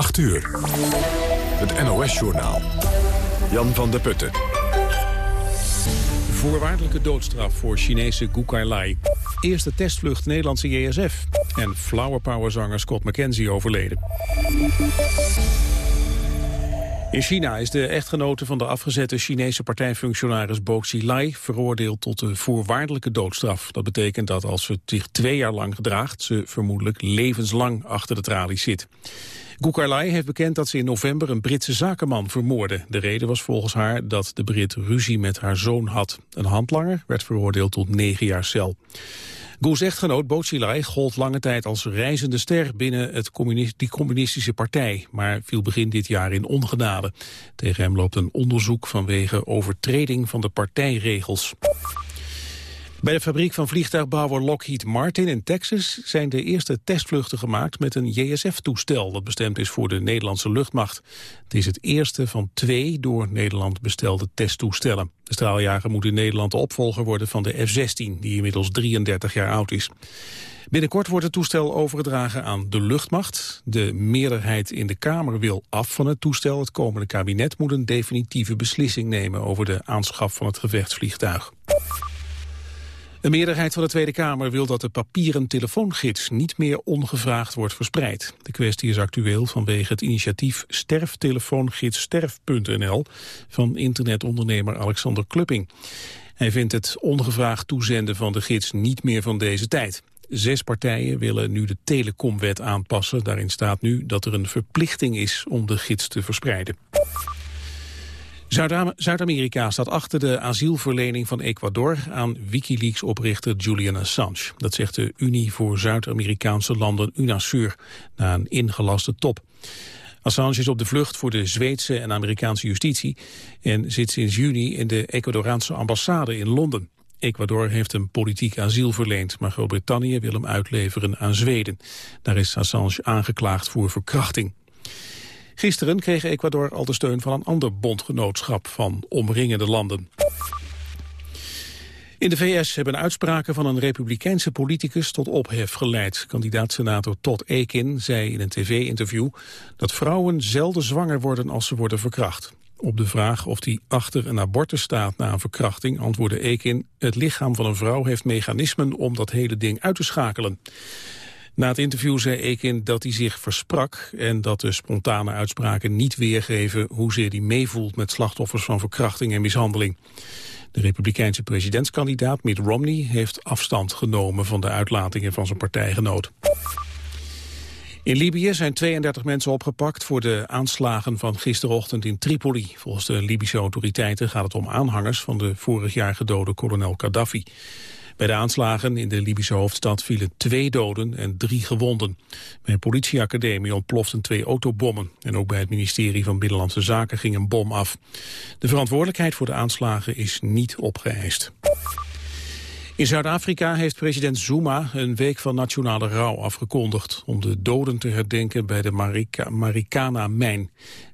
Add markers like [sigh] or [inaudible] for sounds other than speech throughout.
8 uur. Het NOS-journaal. Jan van der Putten. Voorwaardelijke doodstraf voor Chinese Gu Kai Eerste testvlucht Nederlandse JSF. En Flower Power zanger Scott McKenzie overleden. In China is de echtgenote van de afgezette Chinese partijfunctionaris Bo Xilai veroordeeld tot de voorwaardelijke doodstraf. Dat betekent dat als ze zich twee jaar lang gedraagt, ze vermoedelijk levenslang achter de tralies zit. Goukarlai heeft bekend dat ze in november een Britse zakenman vermoordde. De reden was volgens haar dat de Brit ruzie met haar zoon had. Een handlanger werd veroordeeld tot negen jaar cel. Goes echtgenoot Bocilai gold lange tijd als reizende ster binnen het die communistische partij, maar viel begin dit jaar in ongenade. Tegen hem loopt een onderzoek vanwege overtreding van de partijregels. Bij de fabriek van vliegtuigbouwer Lockheed Martin in Texas zijn de eerste testvluchten gemaakt met een JSF-toestel dat bestemd is voor de Nederlandse luchtmacht. Het is het eerste van twee door Nederland bestelde testtoestellen. De straaljager moet in Nederland de opvolger worden van de F-16, die inmiddels 33 jaar oud is. Binnenkort wordt het toestel overgedragen aan de luchtmacht. De meerderheid in de Kamer wil af van het toestel. Het komende kabinet moet een definitieve beslissing nemen over de aanschaf van het gevechtsvliegtuig. Een meerderheid van de Tweede Kamer wil dat de papieren telefoongids niet meer ongevraagd wordt verspreid. De kwestie is actueel vanwege het initiatief sterftelefoongidssterf.nl van internetondernemer Alexander Klupping. Hij vindt het ongevraagd toezenden van de gids niet meer van deze tijd. Zes partijen willen nu de telecomwet aanpassen. Daarin staat nu dat er een verplichting is om de gids te verspreiden. Zuid-Amerika staat achter de asielverlening van Ecuador aan Wikileaks-oprichter Julian Assange. Dat zegt de Unie voor Zuid-Amerikaanse landen UNASUR na een ingelaste top. Assange is op de vlucht voor de Zweedse en Amerikaanse justitie en zit sinds juni in de Ecuadoraanse ambassade in Londen. Ecuador heeft hem politiek asiel verleend, maar Groot-Brittannië wil hem uitleveren aan Zweden. Daar is Assange aangeklaagd voor verkrachting. Gisteren kreeg Ecuador al de steun van een ander bondgenootschap van omringende landen. In de VS hebben uitspraken van een republikeinse politicus tot ophef geleid. Kandidaat-senator Todd Akin zei in een tv-interview dat vrouwen zelden zwanger worden als ze worden verkracht. Op de vraag of hij achter een abortus staat na een verkrachting antwoordde Akin... het lichaam van een vrouw heeft mechanismen om dat hele ding uit te schakelen. Na het interview zei Ekin dat hij zich versprak en dat de spontane uitspraken niet weergeven hoezeer hij meevoelt met slachtoffers van verkrachting en mishandeling. De republikeinse presidentskandidaat Mitt Romney heeft afstand genomen van de uitlatingen van zijn partijgenoot. In Libië zijn 32 mensen opgepakt voor de aanslagen van gisterochtend in Tripoli. Volgens de Libische autoriteiten gaat het om aanhangers van de vorig jaar gedode kolonel Gaddafi. Bij de aanslagen in de Libische hoofdstad vielen twee doden en drie gewonden. Bij een politieacademie ontploften twee autobommen. En ook bij het ministerie van Binnenlandse Zaken ging een bom af. De verantwoordelijkheid voor de aanslagen is niet opgeëist. In Zuid-Afrika heeft president Zuma een week van nationale rouw afgekondigd... om de doden te herdenken bij de Marikana-mijn.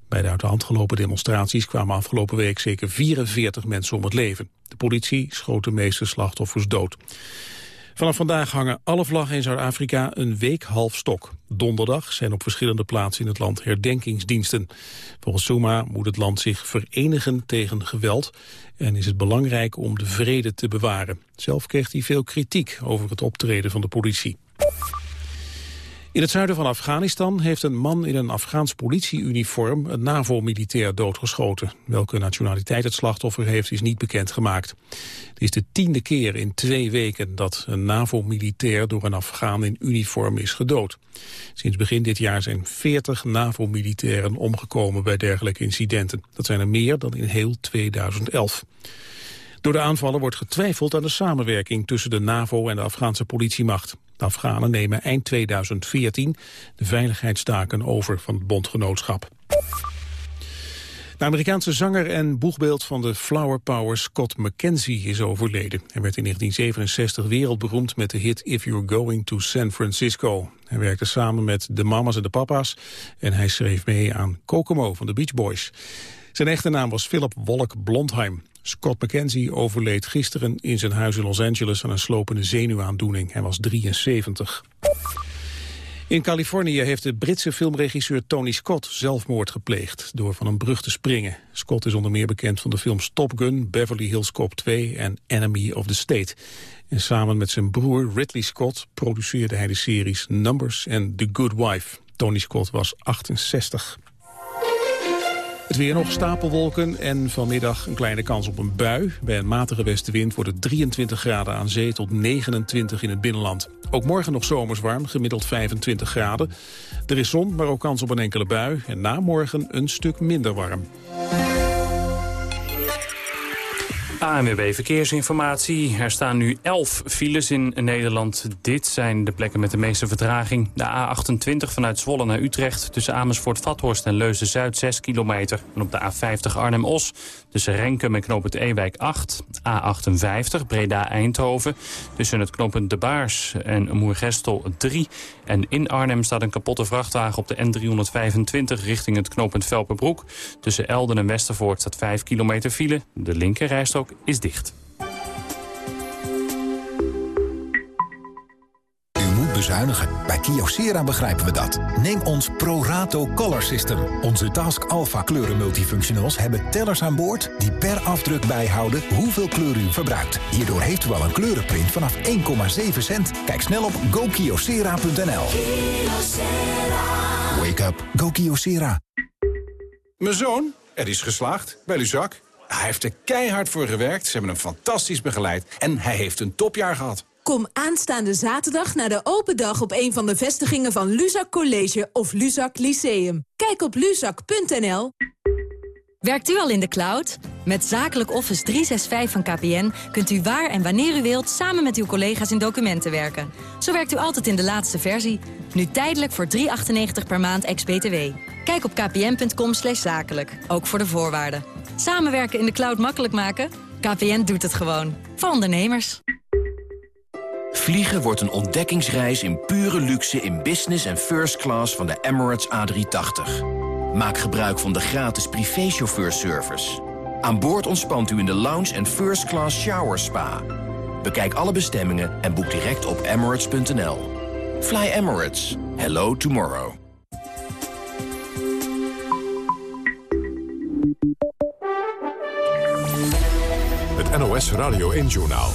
Bij de uit de hand gelopen demonstraties kwamen afgelopen week zeker 44 mensen om het leven. De politie schoot de meeste slachtoffers dood. Vanaf vandaag hangen alle vlaggen in Zuid-Afrika een week half stok. Donderdag zijn op verschillende plaatsen in het land herdenkingsdiensten. Volgens Zuma moet het land zich verenigen tegen geweld... en is het belangrijk om de vrede te bewaren. Zelf kreeg hij veel kritiek over het optreden van de politie. In het zuiden van Afghanistan heeft een man in een Afghaans politieuniform een NAVO-militair doodgeschoten. Welke nationaliteit het slachtoffer heeft is niet bekendgemaakt. Het is de tiende keer in twee weken dat een NAVO-militair door een Afghaan in uniform is gedood. Sinds begin dit jaar zijn 40 NAVO-militairen omgekomen bij dergelijke incidenten. Dat zijn er meer dan in heel 2011. Door de aanvallen wordt getwijfeld aan de samenwerking tussen de NAVO en de Afghaanse politiemacht. De Afghanen nemen eind 2014 de veiligheidstaken over van het bondgenootschap. De Amerikaanse zanger en boegbeeld van de Flower Power Scott McKenzie is overleden. Hij werd in 1967 wereldberoemd met de hit If You're Going to San Francisco. Hij werkte samen met de Mamas en de Papa's en hij schreef mee aan Kokomo van de Beach Boys. Zijn echte naam was Philip Wolk Blondheim. Scott McKenzie overleed gisteren in zijn huis in Los Angeles aan een slopende zenuwaandoening. Hij was 73. In Californië heeft de Britse filmregisseur Tony Scott zelfmoord gepleegd door van een brug te springen. Scott is onder meer bekend van de films Top Gun, Beverly Hills Cop 2 en Enemy of the State. En samen met zijn broer Ridley Scott produceerde hij de series Numbers en The Good Wife. Tony Scott was 68. Het weer nog stapelwolken en vanmiddag een kleine kans op een bui. Bij een matige westenwind wordt het 23 graden aan zee tot 29 in het binnenland. Ook morgen nog zomers warm, gemiddeld 25 graden. Er is zon, maar ook kans op een enkele bui. En na morgen een stuk minder warm. ANWB Verkeersinformatie. Er staan nu 11 files in Nederland. Dit zijn de plekken met de meeste vertraging. De A28 vanuit Zwolle naar Utrecht. Tussen Amersfoort-Vathorst en Leuzen-Zuid 6 kilometer. En op de A50 Arnhem-Os. Tussen Renkum en knooppunt Ewijk 8. A58 Breda-Eindhoven. Tussen het knooppunt De Baars en Moergestel 3. En in Arnhem staat een kapotte vrachtwagen op de N325 richting het knooppunt Velperbroek. Tussen Elden en Westervoort staat 5 kilometer file. De linkerrijstrook is dicht. bezuinigen. Bij Kyocera begrijpen we dat. Neem ons ProRato Color System. Onze Task Alpha kleuren multifunctionals hebben tellers aan boord... die per afdruk bijhouden hoeveel kleur u verbruikt. Hierdoor heeft u al een kleurenprint vanaf 1,7 cent. Kijk snel op gokyocera.nl. Wake up. Go Kyocera. Mijn zoon, er is geslaagd bij Luzak. Hij heeft er keihard voor gewerkt, ze hebben hem fantastisch begeleid... en hij heeft een topjaar gehad. Kom aanstaande zaterdag naar de open dag op een van de vestigingen van Luzak College of Luzak Lyceum. Kijk op luzak.nl. Werkt u al in de cloud? Met Zakelijk Office 365 van KPN kunt u waar en wanneer u wilt... samen met uw collega's in documenten werken. Zo werkt u altijd in de laatste versie. Nu tijdelijk voor 3,98 per maand ex-BTW. Kijk op kpn.com zakelijk, ook voor de voorwaarden. Samenwerken in de cloud makkelijk maken? KPN doet het gewoon. Voor ondernemers. Vliegen wordt een ontdekkingsreis in pure luxe in business en first class van de Emirates A380. Maak gebruik van de gratis privéchauffeurservice. Aan boord ontspant u in de lounge en first class shower spa. Bekijk alle bestemmingen en boek direct op emirates.nl. Fly Emirates. Hello tomorrow. NOS Radio 1 Journaal.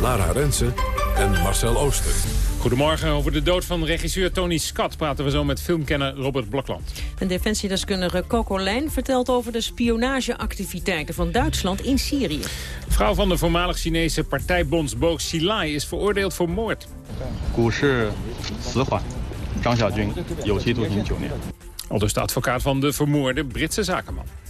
Lara Rensen en Marcel Ooster. Goedemorgen. Over de dood van regisseur Tony Scott praten we zo met filmkenner Robert Blokland. Een defensiedeskundige Coco Lijn vertelt over de spionageactiviteiten van Duitsland in Syrië. De vrouw van de voormalig Chinese partijbonds Bo Xilai is veroordeeld voor moord. Al dus de advocaat van de vermoorde Britse zakenman.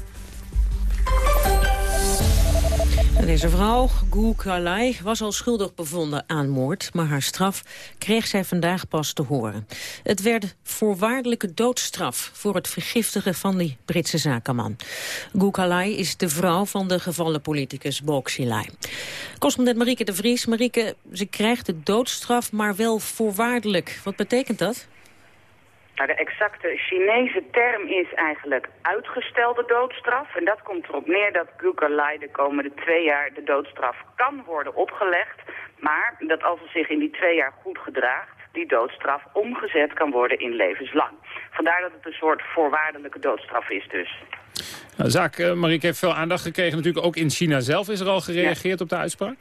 Deze vrouw, Gu Kalai, was al schuldig bevonden aan moord... maar haar straf kreeg zij vandaag pas te horen. Het werd voorwaardelijke doodstraf voor het vergiftigen van die Britse zakenman. Gu Kalai is de vrouw van de gevallen politicus Boxilai. Correspondent Marieke de Vries. Marieke, ze krijgt de doodstraf, maar wel voorwaardelijk. Wat betekent dat? Nou, de exacte Chinese term is eigenlijk uitgestelde doodstraf. En dat komt erop neer dat Gukalai de komende twee jaar de doodstraf kan worden opgelegd. Maar dat als ze zich in die twee jaar goed gedraagt, die doodstraf omgezet kan worden in levenslang. Vandaar dat het een soort voorwaardelijke doodstraf is dus. Nou, zaak, uh, Marieke, heeft veel aandacht gekregen. Natuurlijk ook in China zelf is er al gereageerd op de uitspraak?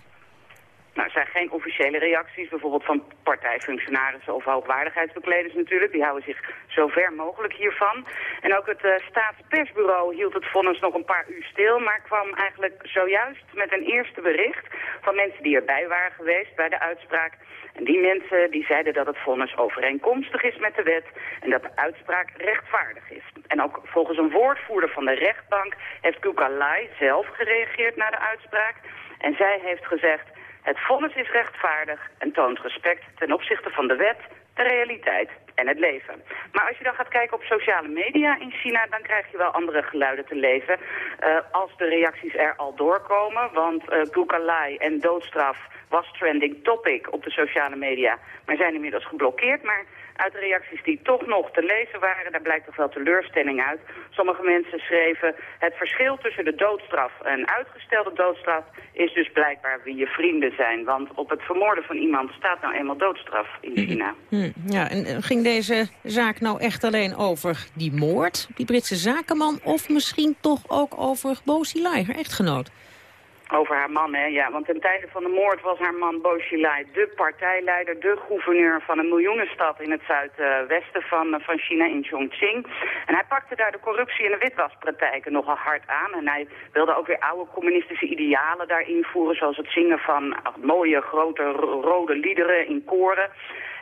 Nou, er zijn geen officiële reacties, bijvoorbeeld van partijfunctionarissen of hoogwaardigheidsbekleders natuurlijk. Die houden zich zo ver mogelijk hiervan. En ook het uh, staatspersbureau hield het vonnis nog een paar uur stil, maar kwam eigenlijk zojuist met een eerste bericht van mensen die erbij waren geweest bij de uitspraak. En die mensen die zeiden dat het vonnis overeenkomstig is met de wet en dat de uitspraak rechtvaardig is. En ook volgens een woordvoerder van de rechtbank heeft Kukalai zelf gereageerd naar de uitspraak. En zij heeft gezegd, het vonnis is rechtvaardig en toont respect ten opzichte van de wet, de realiteit en het leven. Maar als je dan gaat kijken op sociale media in China, dan krijg je wel andere geluiden te lezen. Uh, als de reacties er al doorkomen, want uh, Gukalai en doodstraf was trending topic op de sociale media, maar zijn inmiddels geblokkeerd. Maar Uit de reacties die toch nog te lezen waren, daar blijkt toch wel teleurstelling uit. Sommige mensen schreven, het verschil tussen de doodstraf en uitgestelde doodstraf is dus blijkbaar wie je vrienden zijn. Want op het vermoorden van iemand staat nou eenmaal doodstraf in China. Hm, ja, en eh, ging deze zaak nou echt alleen over die moord, die Britse zakenman... of misschien toch ook over Bo haar echtgenoot? Over haar man, hè? Ja, want ten tijde van de moord was haar man Bo Xilai de partijleider, de gouverneur van een miljoenenstad in het zuidwesten van, van China, in Chongqing. En hij pakte daar de corruptie en de witwaspraktijken nogal hard aan. En hij wilde ook weer oude communistische idealen daar invoeren, zoals het zingen van mooie grote rode liederen in koren.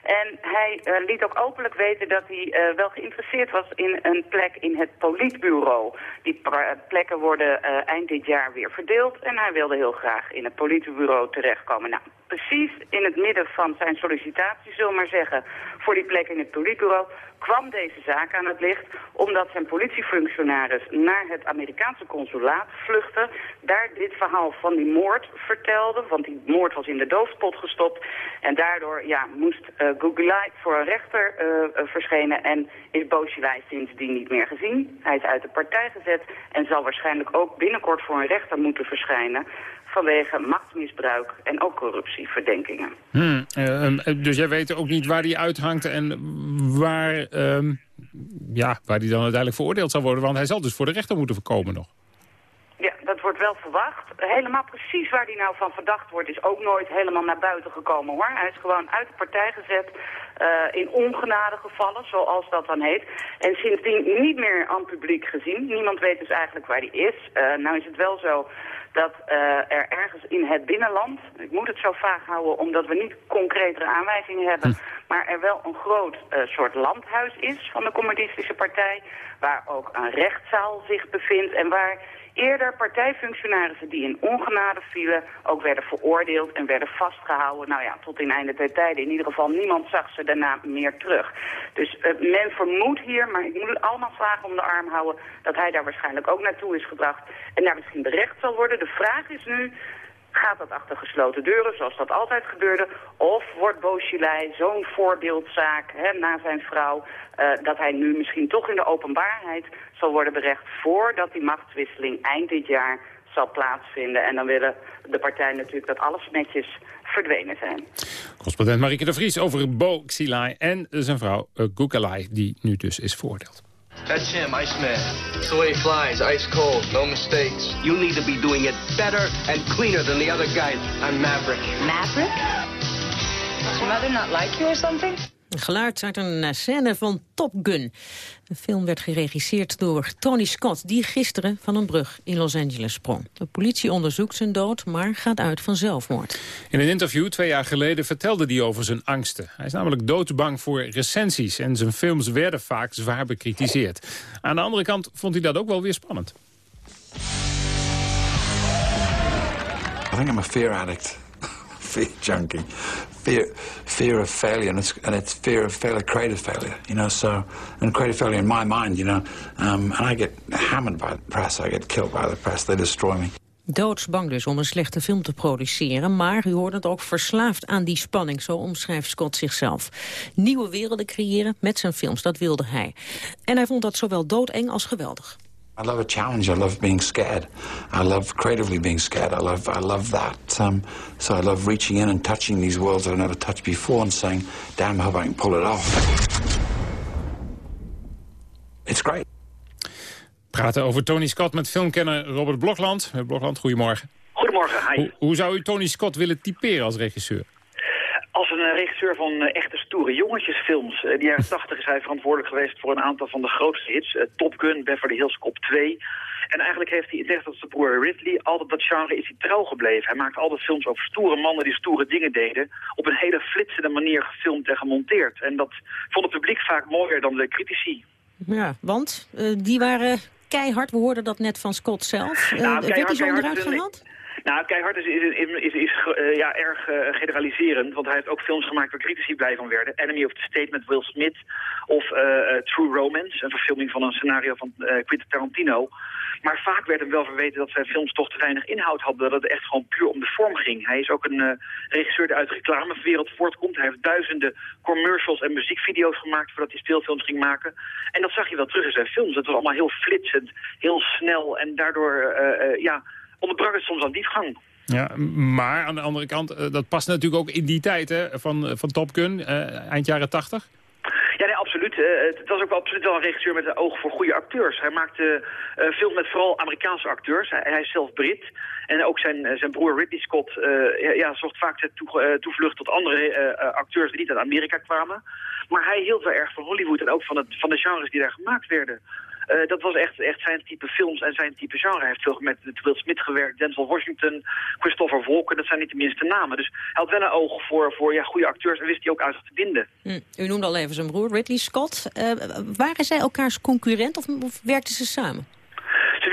En hij uh, liet ook openlijk weten dat hij uh, wel geïnteresseerd was in een plek in het politbureau. Die plekken worden uh, eind dit jaar weer verdeeld en hij wilde heel graag in het politbureau terechtkomen. Nou, precies in het midden van zijn sollicitatie, zullen maar zeggen, voor die plek in het politbureau, kwam deze zaak aan het licht omdat zijn politiefunctionaris naar het Amerikaanse consulaat vluchtte, daar dit verhaal van die moord vertelde, want die moord was in de doofpot gestopt en daardoor ja, moest uh, voor een rechter uh, verschenen en is Boschilai sindsdien niet meer gezien. Hij is uit de partij gezet en zal waarschijnlijk ook binnenkort voor een rechter moeten verschijnen vanwege machtsmisbruik en ook corruptieverdenkingen. Hmm, uh, dus jij weet ook niet waar die uithangt en waar, uh, ja, waar die dan uiteindelijk veroordeeld zal worden. Want hij zal dus voor de rechter moeten voorkomen nog. Ja, dat wordt wel verwacht. Helemaal precies waar hij nou van verdacht wordt is ook nooit helemaal naar buiten gekomen hoor. Hij is gewoon uit de partij gezet uh, in ongenade gevallen, zoals dat dan heet. En sindsdien niet meer aan het publiek gezien. Niemand weet dus eigenlijk waar hij is. Uh, nou is het wel zo dat uh, er ergens in het binnenland, ik moet het zo vaag houden omdat we niet concretere aanwijzingen hebben, hm. maar er wel een groot uh, soort landhuis is van de communistische partij, waar ook een rechtszaal zich bevindt en waar eerder partijfunctionarissen die in ongenade vielen ook werden veroordeeld en werden vastgehouden. Nou ja, tot in einde der tijden. In ieder geval niemand zag ze daarna meer terug. Dus uh, men vermoedt hier, maar ik moet allemaal slagen om de arm houden, dat hij daar waarschijnlijk ook naartoe is gebracht en daar misschien berecht zal worden. De vraag is nu, Gaat dat achter gesloten deuren, zoals dat altijd gebeurde? Of wordt Beauchilei zo'n voorbeeldzaak hè, na zijn vrouw... Uh, dat hij nu misschien toch in de openbaarheid zal worden berecht... voordat die machtswisseling eind dit jaar zal plaatsvinden. En dan willen de partijen natuurlijk dat alles netjes verdwenen zijn. Correspondent Marieke de Vries over Bo en zijn vrouw uh, Gukalai... die nu dus is veroordeeld. That's him, Iceman. It's the way he flies, ice cold, no mistakes. You need to be doing it better and cleaner than the other guys. I'm Maverick. Maverick? Does your mother not like you or something? Geluid uit een scène van Top Gun. De film werd geregisseerd door Tony Scott... die gisteren van een brug in Los Angeles sprong. De politie onderzoekt zijn dood, maar gaat uit van zelfmoord. In een interview twee jaar geleden vertelde hij over zijn angsten. Hij is namelijk doodsbang voor recensies... en zijn films werden vaak zwaar bekritiseerd. Aan de andere kant vond hij dat ook wel weer spannend. I think I'm a fear addict. [laughs] fear junkie. Fear, fear of failure, and it's, and it's fear of failure, creative failure, you know. So, and creative failure in my mind, you know. Um, and I get hammered by the press. I get killed by the press. They destroy me. Doodsbang dus om een slechte film te produceren. Maar u hoort het ook verslaafd aan die spanning. Zo omschrijft Scott zichzelf. Nieuwe werelden creëren met zijn films, dat wilde hij. En hij vond dat zowel doodeng als geweldig. I love a challenge. I love being scared. I love creatively being scared. I love, I love that. Um, so I love reaching in and touching these worlds I've never touched before and saying, damn, I hope I can pull it off. It's great. Praten over Tony Scott met filmkenner Robert Blokland. Blokland, goedemorgen. Goedemorgen, hi. Hoe, hoe zou u Tony Scott willen typeren als regisseur? Als een regisseur van uh, echte stoere jongetjesfilms. Uh, die jaren [laughs] 80 is hij verantwoordelijk geweest voor een aantal van de grootste hits. Uh, Top Gun, Beverly Hills Cop 2. En eigenlijk heeft hij, net als zijn broer Ridley, altijd dat genre is hij trouw gebleven. Hij maakt altijd films over stoere mannen die stoere dingen deden. Op een hele flitsende manier gefilmd en gemonteerd. En dat vond het publiek vaak mooier dan de critici. Ja, want die waren keihard. We hoorden dat net van Scott zelf. Nou, werd hij zo eruit gehaald? Nou, Keihard is, is, is, is uh, ja, erg uh, generaliserend, want hij heeft ook films gemaakt waar critici blij van werden. Enemy of the State met Will Smith of uh, True Romance, een verfilming van een scenario van Quentin Tarantino. Maar vaak werd hem wel verweten dat zijn films toch te weinig inhoud hadden. Dat het echt gewoon puur om de vorm ging. Hij is ook een regisseur die uit de reclamewereld voortkomt. Hij heeft duizenden commercials en muziekvideo's gemaakt voordat hij speelfilms ging maken. En dat zag je wel terug in zijn films. Het was allemaal heel flitsend, heel snel en daardoor ja, onderbrak het soms aan diepgang. Ja, maar aan de andere kant, dat past natuurlijk ook in die tijd hè, van, van Top Gun, eind jaren tachtig. Ja, nee, absoluut. Het was ook absoluut wel een regisseur met een oog voor goede acteurs. Hij maakte films met vooral Amerikaanse acteurs. Hij, hij, is zelf Brit. En ook zijn, zijn broer Ridley Scott uh, ja, zocht vaak toe, toevlucht tot andere acteurs die niet uit Amerika kwamen. Maar hij hield wel erg van Hollywood en ook van, het, van de genres die daar gemaakt werden. Uh, dat was echt, echt zijn type films en zijn type genre. Hij heeft veel met Will Smith gewerkt, Denzel Washington, Christopher Walken. Dat zijn niet de minste namen. Dus hij had wel een oog voor, voor ja, goede acteurs en wist hij ook uit te binden. Hm. U noemde al even zijn broer, Ridley Scott. Uh, waren zij elkaars concurrent of, of werkten ze samen?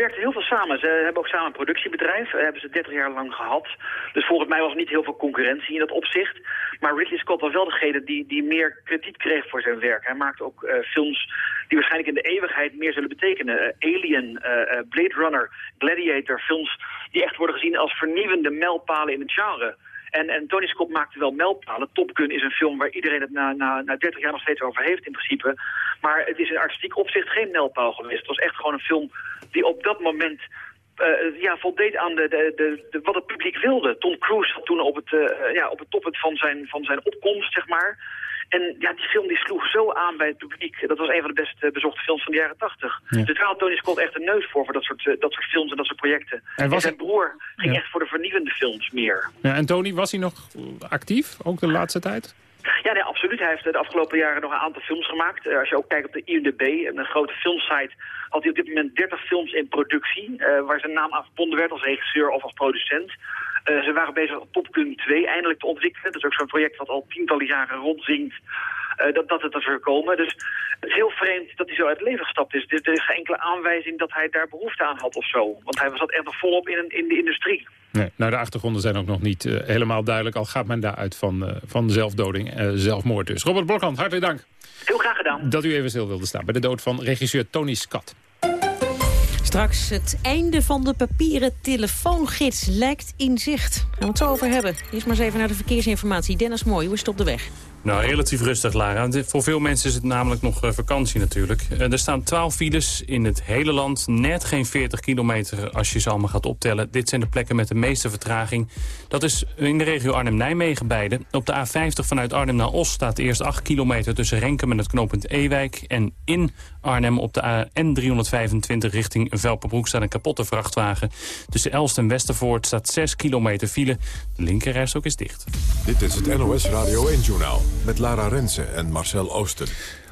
Werkten heel veel samen. Ze hebben ook samen een productiebedrijf. Dat hebben ze 30 jaar lang gehad. Dus volgens mij was er niet heel veel concurrentie in dat opzicht. Maar Ridley Scott was wel degene die, die meer krediet kreeg voor zijn werk. Hij maakte ook uh, films die waarschijnlijk in de eeuwigheid meer zullen betekenen. Uh, Alien, uh, Blade Runner, Gladiator, films die echt worden gezien als vernieuwende mijlpalen in het genre. En, en Tony Scott maakte wel mijlpalen. Top Gun is een film waar iedereen het na, na, na 30 jaar nog steeds over heeft in principe. Maar het is in artistiek opzicht geen mijlpaal geweest. Het was echt gewoon een film die op dat moment uh, ja, voldeed aan de, de, de, de, wat het publiek wilde. Tom Cruise zat toen op het, uh, ja, op het toppunt van zijn, van zijn opkomst, zeg maar. En ja, die film die sloeg zo aan bij het publiek. Dat was een van de best bezochte films van de jaren tachtig. Ja. Dus daar had Tony Scott echt een neus voor, voor dat soort, dat soort films en dat soort projecten. En, en zijn broer ging ja. echt voor de vernieuwende films meer. Ja, en Tony, was hij nog actief, ook de laatste tijd? Ja, nee, absoluut. Hij heeft de afgelopen jaren nog een aantal films gemaakt. Uh, als je ook kijkt op de IMDb, een grote filmsite, had hij op dit moment 30 films in productie... Uh, waar zijn naam aan verbonden werd als regisseur of als producent. Uh, ze waren bezig op Top Gun 2 eindelijk te ontwikkelen. Dat is ook zo'n project wat al tientallen jaren rondzingt. Uh, dat, dat het er zou komen. Dus het is heel vreemd dat hij zo uit het leven gestapt is. Er is geen enkele aanwijzing dat hij daar behoefte aan had of zo. Want hij zat echt nog volop in, in de industrie. Nee, nou de achtergronden zijn ook nog niet uh, helemaal duidelijk. Al gaat men daaruit van, uh, van zelfdoding, zelfmoord dus. Robert Blokhand, hartelijk dank. Heel graag gedaan. Dat u even stil wilde staan bij de dood van regisseur Tony Scott. Straks het einde van de papieren telefoongids lijkt in zicht. Gaan we het zo over hebben. Eerst maar eens even naar de verkeersinformatie. Dennis Mooi, hoe is het op de weg? Nou, relatief rustig, Lara. Voor veel mensen is het namelijk nog uh, vakantie natuurlijk. Uh, er staan 12 files in het hele land. Net geen 40 kilometer als je ze allemaal gaat optellen. Dit zijn de plekken met de meeste vertraging. Dat is in de regio Arnhem-Nijmegen beide. Op de A50 vanuit Arnhem naar Os staat eerst 8 kilometer... tussen Renkum en het knooppunt Ewijk. En in Arnhem op de N325 richting Velperbroek staat een kapotte vrachtwagen. Tussen Elst en Westervoort staat 6 kilometer file. De linkerrijstok is dicht. Dit is het NOS Radio 1-journaal met Lara Rensen en Marcel Oosten.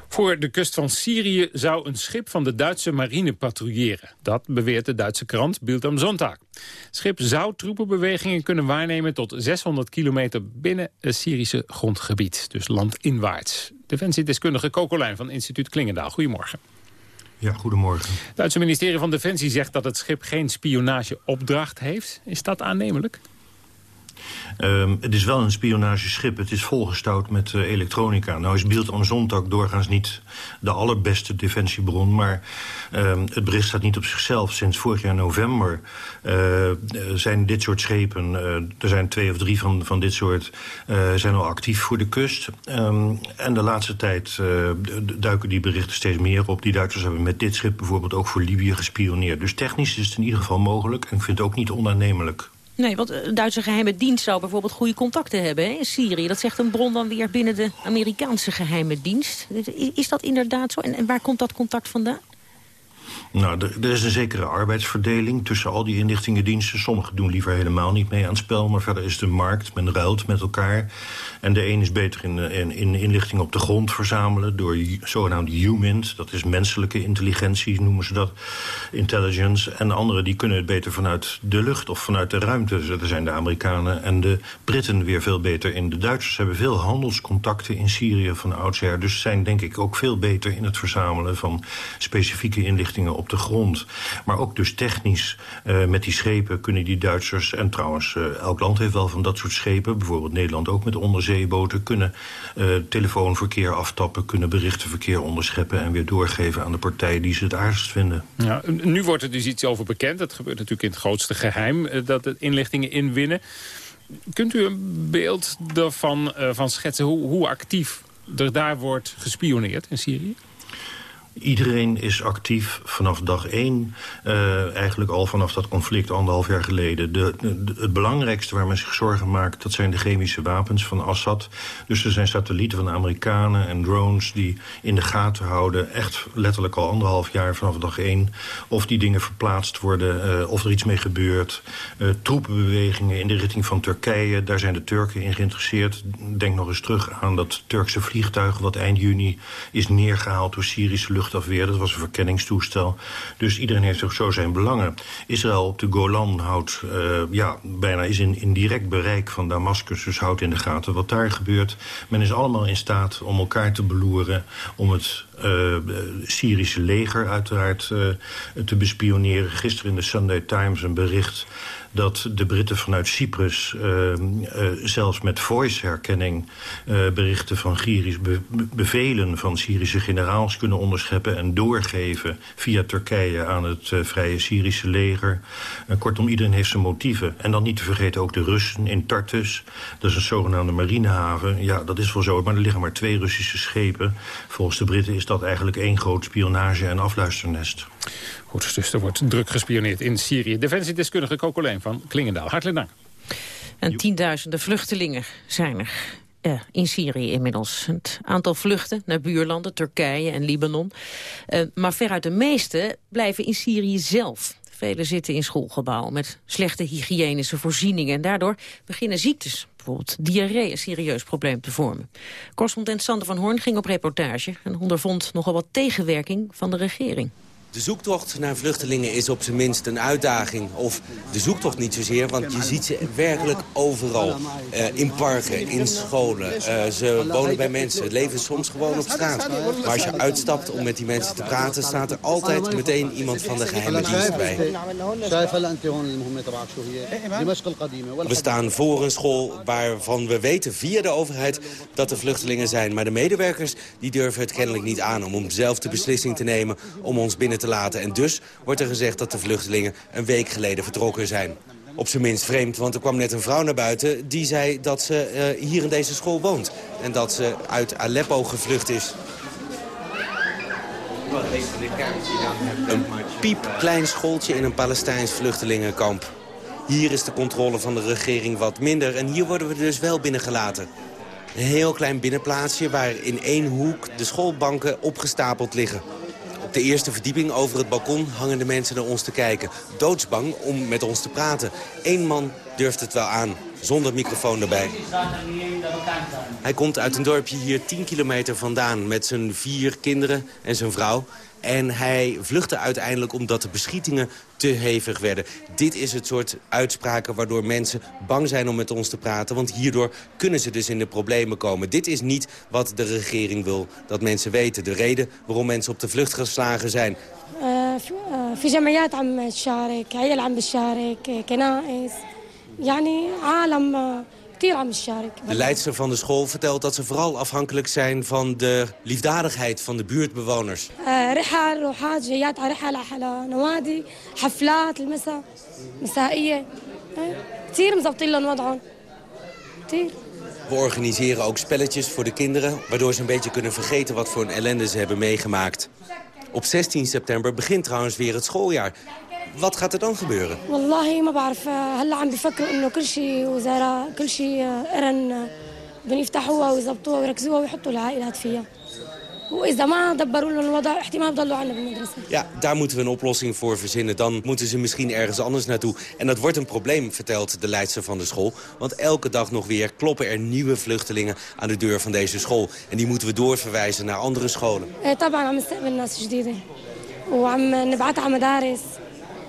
Voor de kust van Syrië zou een schip van de Duitse marine patrouilleren. Dat beweert de Duitse krant Bild am Sonntag. Het schip zou troepenbewegingen kunnen waarnemen tot 600 kilometer binnen het Syrische grondgebied. Dus landinwaarts. Defensiedeskundige Kokolijn van instituut Klingendaal. Goedemorgen. Ja, goedemorgen. Het Duitse ministerie van Defensie zegt dat het schip geen spionageopdracht heeft. Is dat aannemelijk? Um, het is wel een spionageschip. Het is volgestouwd met uh, elektronica. Nou is Beeld am Sonntag doorgaans niet de allerbeste defensiebron... maar um, het bericht staat niet op zichzelf. Sinds vorig jaar november uh, zijn dit soort schepen... Er zijn twee of drie van, van dit soort... zijn al actief voor de kust. Um, en de laatste tijd duiken die berichten steeds meer op. Die Duitsers hebben met dit schip bijvoorbeeld ook voor Libië gespioneerd. Dus technisch is het in ieder geval mogelijk... en ik vind het ook niet onaannemelijk. Nee, want de Duitse geheime dienst zou bijvoorbeeld goede contacten hebben hè, in Syrië. Dat zegt een bron dan weer binnen de Amerikaanse geheime dienst. Is dat inderdaad zo? En, en waar komt dat contact vandaan? Nou, er, is een zekere arbeidsverdeling tussen al die inlichtingendiensten. Sommigen doen liever helemaal niet mee aan het spel, maar verder is een markt. Men ruilt met elkaar. En de een is beter in, in, in inlichting op de grond verzamelen door zogenaamde HUMINT. Dat is menselijke intelligentie, noemen ze dat, intelligence. En anderen die kunnen het beter vanuit de lucht of vanuit de ruimte. Dus er zijn de Amerikanen en de Britten weer veel beter in. De Duitsers hebben veel handelscontacten in Syrië van oudsher. Dus zijn denk ik ook veel beter in het verzamelen van specifieke inlichtingen op de grond. Maar ook dus technisch uh, met die schepen kunnen die Duitsers... en trouwens, uh, elk land heeft wel van dat soort schepen... bijvoorbeeld Nederland ook met onderzeeboten... kunnen uh, telefoonverkeer aftappen, kunnen berichtenverkeer onderscheppen... en weer doorgeven aan de partijen die ze het aardigst vinden. Ja, nu wordt er dus iets over bekend. Dat gebeurt natuurlijk in het grootste geheim... dat het inlichtingen inwinnen. Kunt u een beeld ervan van schetsen hoe, hoe actief er daar wordt gespioneerd in Syrië? Iedereen is actief vanaf dag één, uh, eigenlijk al vanaf dat conflict anderhalf jaar geleden. De, het belangrijkste waar men zich zorgen maakt, dat zijn de chemische wapens van Assad. Dus er zijn satellieten van de Amerikanen en drones die in de gaten houden, echt letterlijk al anderhalf jaar vanaf dag één, of die dingen verplaatst worden, uh, of er iets mee gebeurt. Uh, troepenbewegingen in de richting van Turkije, daar zijn de Turken in geïnteresseerd. Denk nog eens terug aan dat Turkse vliegtuig wat eind juni is neergehaald door Syrische lucht Dat was een verkenningstoestel. Dus iedereen heeft ook zo zijn belangen. Israël op de Golan houdt, uh, ja, bijna is in, in direct bereik van Damascus. Dus houdt in de gaten wat daar gebeurt. Men is allemaal in staat om elkaar te beloeren. Om het uh, Syrische leger uiteraard uh, te bespioneren. Gisteren in de Sunday Times een bericht dat de Britten vanuit Cyprus uh, uh, zelfs met voice-herkenning uh, berichten van Syrisch be bevelen van Syrische generaals kunnen onderscheppen en doorgeven via Turkije aan het vrije Syrische leger. kortom, iedereen heeft zijn motieven. En dan niet te vergeten ook de Russen in Tartus. Dat is een zogenaamde marinehaven. Ja, dat is wel zo, maar er liggen maar twee Russische schepen. Volgens de Britten is dat eigenlijk één groot spionage- en afluisternest. Goed, dus er wordt druk gespioneerd in Syrië. Defensiedeskundige Kokolijn van Klingendaal. Hartelijk dank. En tienduizenden vluchtelingen zijn er uh, in Syrië inmiddels. Het aantal vluchten naar buurlanden, Turkije en Libanon. Uh, maar veruit de meeste blijven in Syrië zelf. Velen zitten in schoolgebouwen met slechte hygiënische voorzieningen. En daardoor beginnen ziektes, bijvoorbeeld diarree, een serieus probleem te vormen. Correspondent Sander van Hoorn ging op reportage... en ondervond nogal wat tegenwerking van de regering. De zoektocht naar vluchtelingen is op zijn minst een uitdaging. Of de zoektocht niet zozeer, want je ziet ze werkelijk overal. Uh, in parken, in scholen. Uh, ze wonen bij mensen, leven soms gewoon op straat. Maar als je uitstapt om met die mensen te praten... staat er altijd meteen iemand van de geheime dienst bij. We staan voor een school waarvan we weten via de overheid... dat er vluchtelingen zijn. Maar de medewerkers die durven het kennelijk niet aan... om zelf de beslissing te nemen om ons binnen te laten. En dus wordt er gezegd dat de vluchtelingen een week geleden vertrokken zijn. Op zijn minst vreemd, want er kwam net een vrouw naar buiten... die zei dat ze uh, hier in deze school woont. En dat ze uit Aleppo gevlucht is. Een piepklein schooltje in een Palestijns vluchtelingenkamp. Hier is de controle van de regering wat minder en hier worden we dus wel binnengelaten. Een heel klein binnenplaatsje waar in één hoek de schoolbanken opgestapeld liggen de eerste verdieping over het balkon hangen de mensen naar ons te kijken. Doodsbang om met ons te praten. Eén man durft het wel aan, zonder microfoon erbij. Hij komt uit een dorpje hier 10 kilometer vandaan... met zijn vier kinderen en zijn vrouw. En hij vluchtte uiteindelijk omdat de beschietingen te hevig werden. Dit is het soort uitspraken waardoor mensen bang zijn om met ons te praten. Want hierdoor kunnen ze dus in de problemen komen. Dit is niet wat de regering wil dat mensen weten. De reden waarom mensen op de vlucht geslagen zijn. في جمعيات عم تشارك عيال عم بتشارك كنائس يعني عالم de leidster van de school vertelt dat ze vooral afhankelijk zijn van de liefdadigheid van de buurtbewoners. We organiseren ook spelletjes voor de kinderen... waardoor ze een beetje kunnen vergeten wat voor een ellende ze hebben meegemaakt. Op 16 september begint trouwens weer het schooljaar. Wat gaat er dan gebeuren? والله ما بعرف هلا عم بفكروا انه كل شيء وزاره كل شيء قرن بدهم يفتحوها ويظبطوها ويركزوها ويحطوا العائلات فيها. Ja, daar moeten we een oplossing voor verzinnen. Dan moeten ze misschien ergens anders naartoe. En dat wordt een probleem, vertelt de leidster van de school. Want elke dag nog weer kloppen er nieuwe vluchtelingen aan de deur van deze school. En die moeten we doorverwijzen naar andere scholen.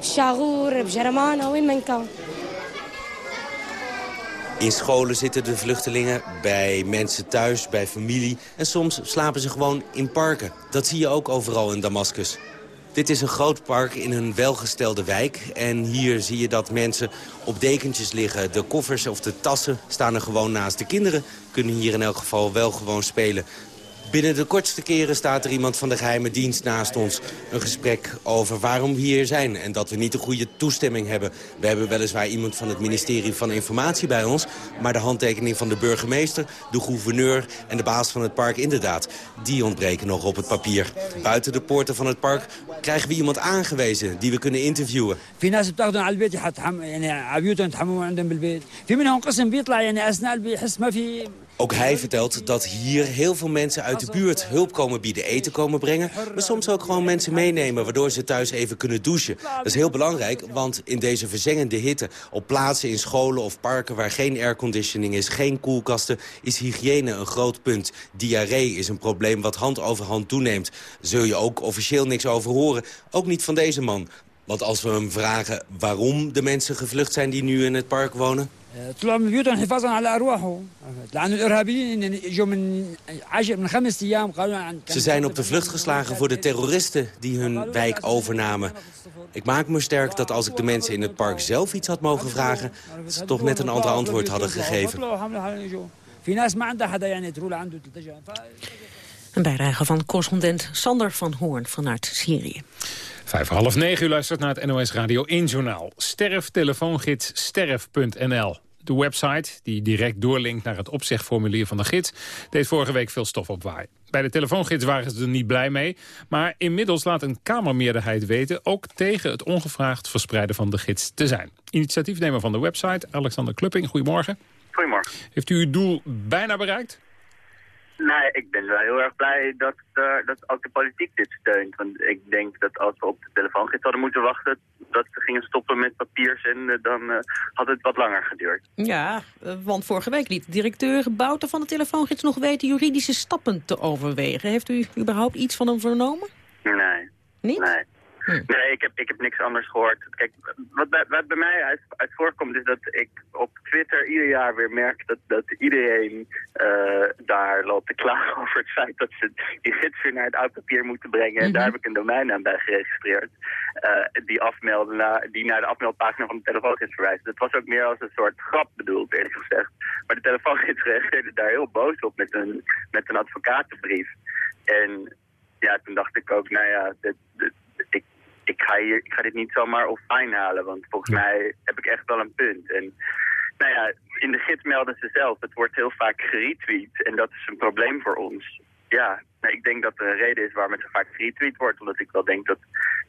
Shagour, Bjermana, in In scholen zitten de vluchtelingen, bij mensen thuis, bij familie. En soms slapen ze gewoon in parken. Dat zie je ook overal in Damascus. Dit is een groot park in een welgestelde wijk. En hier zie je dat mensen op dekentjes liggen. De koffers of de tassen staan er gewoon naast. De kinderen kunnen hier in elk geval wel gewoon spelen. Binnen de kortste keren staat er iemand van de geheime dienst naast ons. Een gesprek over waarom we hier zijn en dat we niet de goede toestemming hebben. We hebben weliswaar iemand van het ministerie van Informatie bij ons... maar de handtekening van de burgemeester, de gouverneur en de baas van het park inderdaad... die ontbreken nog op het papier. Buiten de poorten van het park krijgen we iemand aangewezen die we kunnen interviewen. Ook hij vertelt dat hier heel veel mensen uit de buurt hulp komen bieden, eten komen brengen. Maar soms ook gewoon mensen meenemen, waardoor ze thuis even kunnen douchen. Dat is heel belangrijk, want in deze verzengende hitte... op plaatsen in scholen of parken waar geen airconditioning is, geen koelkasten... is hygiëne een groot punt. Diarree is een probleem wat hand over hand toeneemt. Zul je ook officieel niks over horen. Ook niet van deze man. Want als we hem vragen waarom de mensen gevlucht zijn die nu in het park wonen... طلعوا من بيوتهم حفاظا على ارواحهم لانه الارهابيين اجوا من عشر من خمس ايام قالوا عن Ze zijn op de vlucht geslagen voor de terroristen die hun wijk overnamen. Ik maak me sterk dat als ik de mensen in het park zelf iets had mogen vragen... ze toch net een ander antwoord hadden gegeven. Een bijdrage van correspondent Sander van Hoorn vanuit Syrië. Vijf half negen, u luistert naar het NOS Radio 1 Journaal. Sterf, telefoongids, sterf.nl. De website, die direct doorlinkt naar het opzegformulier van de gids... deed vorige week veel stof opwaaien. Bij de telefoongids waren ze er niet blij mee. Maar inmiddels laat een Kamermeerderheid weten... ook tegen het ongevraagd verspreiden van de gids te zijn. Initiatiefnemer van de website, Alexander Klupping. Goedemorgen. Goedemorgen. Heeft u uw doel bijna bereikt? Nee, ik ben wel heel erg blij dat, uh, dat ook de politiek dit steunt. Want ik denk dat als we op de telefoongids hadden moeten wachten... dat ze gingen stoppen met papiers en uh, dan uh, had het wat langer geduurd. Ja, want vorige week liet de directeur Bouten van de telefoongids nog weten... juridische stappen te overwegen. Heeft u überhaupt iets van hem vernomen? Nee. Niet? Nee. Hm. Nee, ik heb, ik heb niks anders gehoord. Kijk, wat bij, wat bij mij uit, uit voorkomt is dat ik op Twitter ieder jaar weer merk dat, dat iedereen uh, daar loopt te klagen [laughs] over het feit dat ze die gids weer naar het oud papier moeten brengen. Mm -hmm. En daar heb ik een domeinnaam bij geregistreerd. Uh, die, afmelden na, die naar de afmeldpagina van de telefoongids verwijst. Dat was ook meer als een soort grap bedoeld, eerlijk gezegd. Maar de telefoongids reageerde daar heel boos op met een, met een advocatenbrief. En ja, toen dacht ik ook, nou ja, dit, dit, ik, ga, hier, ik ga dit niet zomaar offline halen, want volgens ja. mij heb ik echt wel een punt. En nou ja, in de gids melden ze zelf, het wordt heel vaak geretweet en dat is een probleem voor ons. Ja, nou, ik denk dat er een reden is waarom het zo vaak geretweet wordt, omdat ik wel denk dat,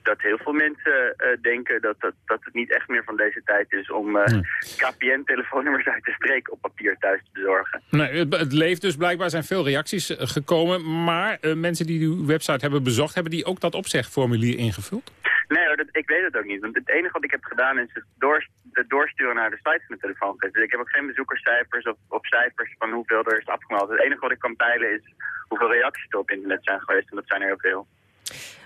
dat heel veel mensen uh, denken dat, dat, dat het niet echt meer van deze tijd is om uh, hmm. KPN-telefoonnummers uit te spreken op papier thuis te bezorgen. Nee, het, het leeft dus blijkbaar, zijn veel reacties uh, gekomen, maar mensen die uw website hebben bezocht, hebben die ook dat opzegformulier ingevuld? Nee, dat, ik weet het ook niet. Want het enige wat ik heb gedaan is het, door, het doorsturen naar de site van de telefoongids. Dus ik heb ook geen bezoekerscijfers of, of cijfers van hoeveel er is afgemeld. Het enige wat ik kan peilen is hoeveel reacties er op internet zijn geweest. En dat zijn er heel veel.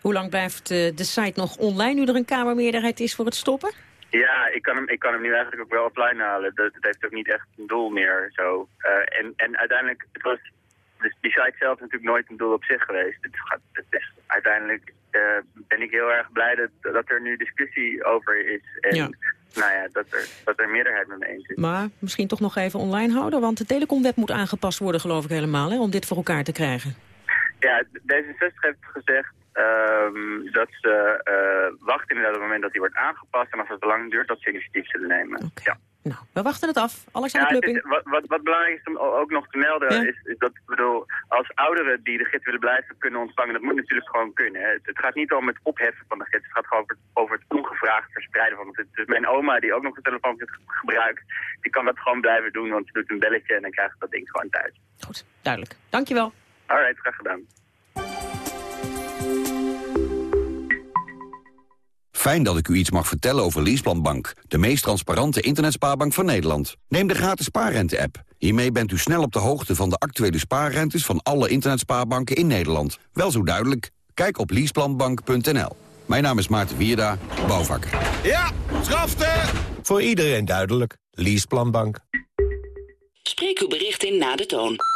Hoe lang blijft uh, de site nog online nu er een kamermeerderheid is voor het stoppen? Ja, ik kan hem, ik kan hem nu eigenlijk ook wel offline halen. Dat, dat heeft ook niet echt een doel meer. Zo. Uh, en, en uiteindelijk, het was, dus die site zelf is natuurlijk nooit een doel op zich geweest. Het gaat, het is, uiteindelijk uh, ben ik heel erg blij dat, dat er nu discussie over is. En ja. nou ja, dat er, dat er meerderheid met me eens is. Maar misschien toch nog even online houden, want de telecomwet moet aangepast worden geloof ik helemaal, hè, om dit voor elkaar te krijgen. Ja, D66 heeft gezegd um, dat ze uh, wachten inderdaad op het moment dat die wordt aangepast. En als het te lang duurt, dat ze initiatief zullen nemen. Okay. Ja. Nou, we wachten het af. Alles aan ja, de clubbing. Wat, wat, wat, belangrijk is om ook nog te melden, ja. is, is, dat bedoel, als ouderen die de gids willen blijven kunnen ontvangen, dat moet natuurlijk gewoon kunnen. Hè. Het, het, gaat niet om het opheffen van de gids, het gaat gewoon over, over het ongevraagd verspreiden van de gids. Dus mijn oma, die ook nog de telefoon gebruikt, die kan dat gewoon blijven doen, want ze doet een belletje en dan krijgt dat ding gewoon thuis. Goed, duidelijk. Dankjewel. Alright, graag gedaan. Fijn dat ik u iets mag vertellen over Leaseplanbank, de meest transparante internetspaarbank van Nederland. Neem de gratis spaarrente-app. Hiermee bent u snel op de hoogte van de actuele spaarrentes van alle internetspaarbanken in Nederland. Wel zo duidelijk, kijk op leaseplanbank.nl. Mijn naam is Maarten Wierda, bouwvakker. Ja, schafte! Voor iedereen duidelijk, Leaseplanbank. Spreek uw bericht in na de toon.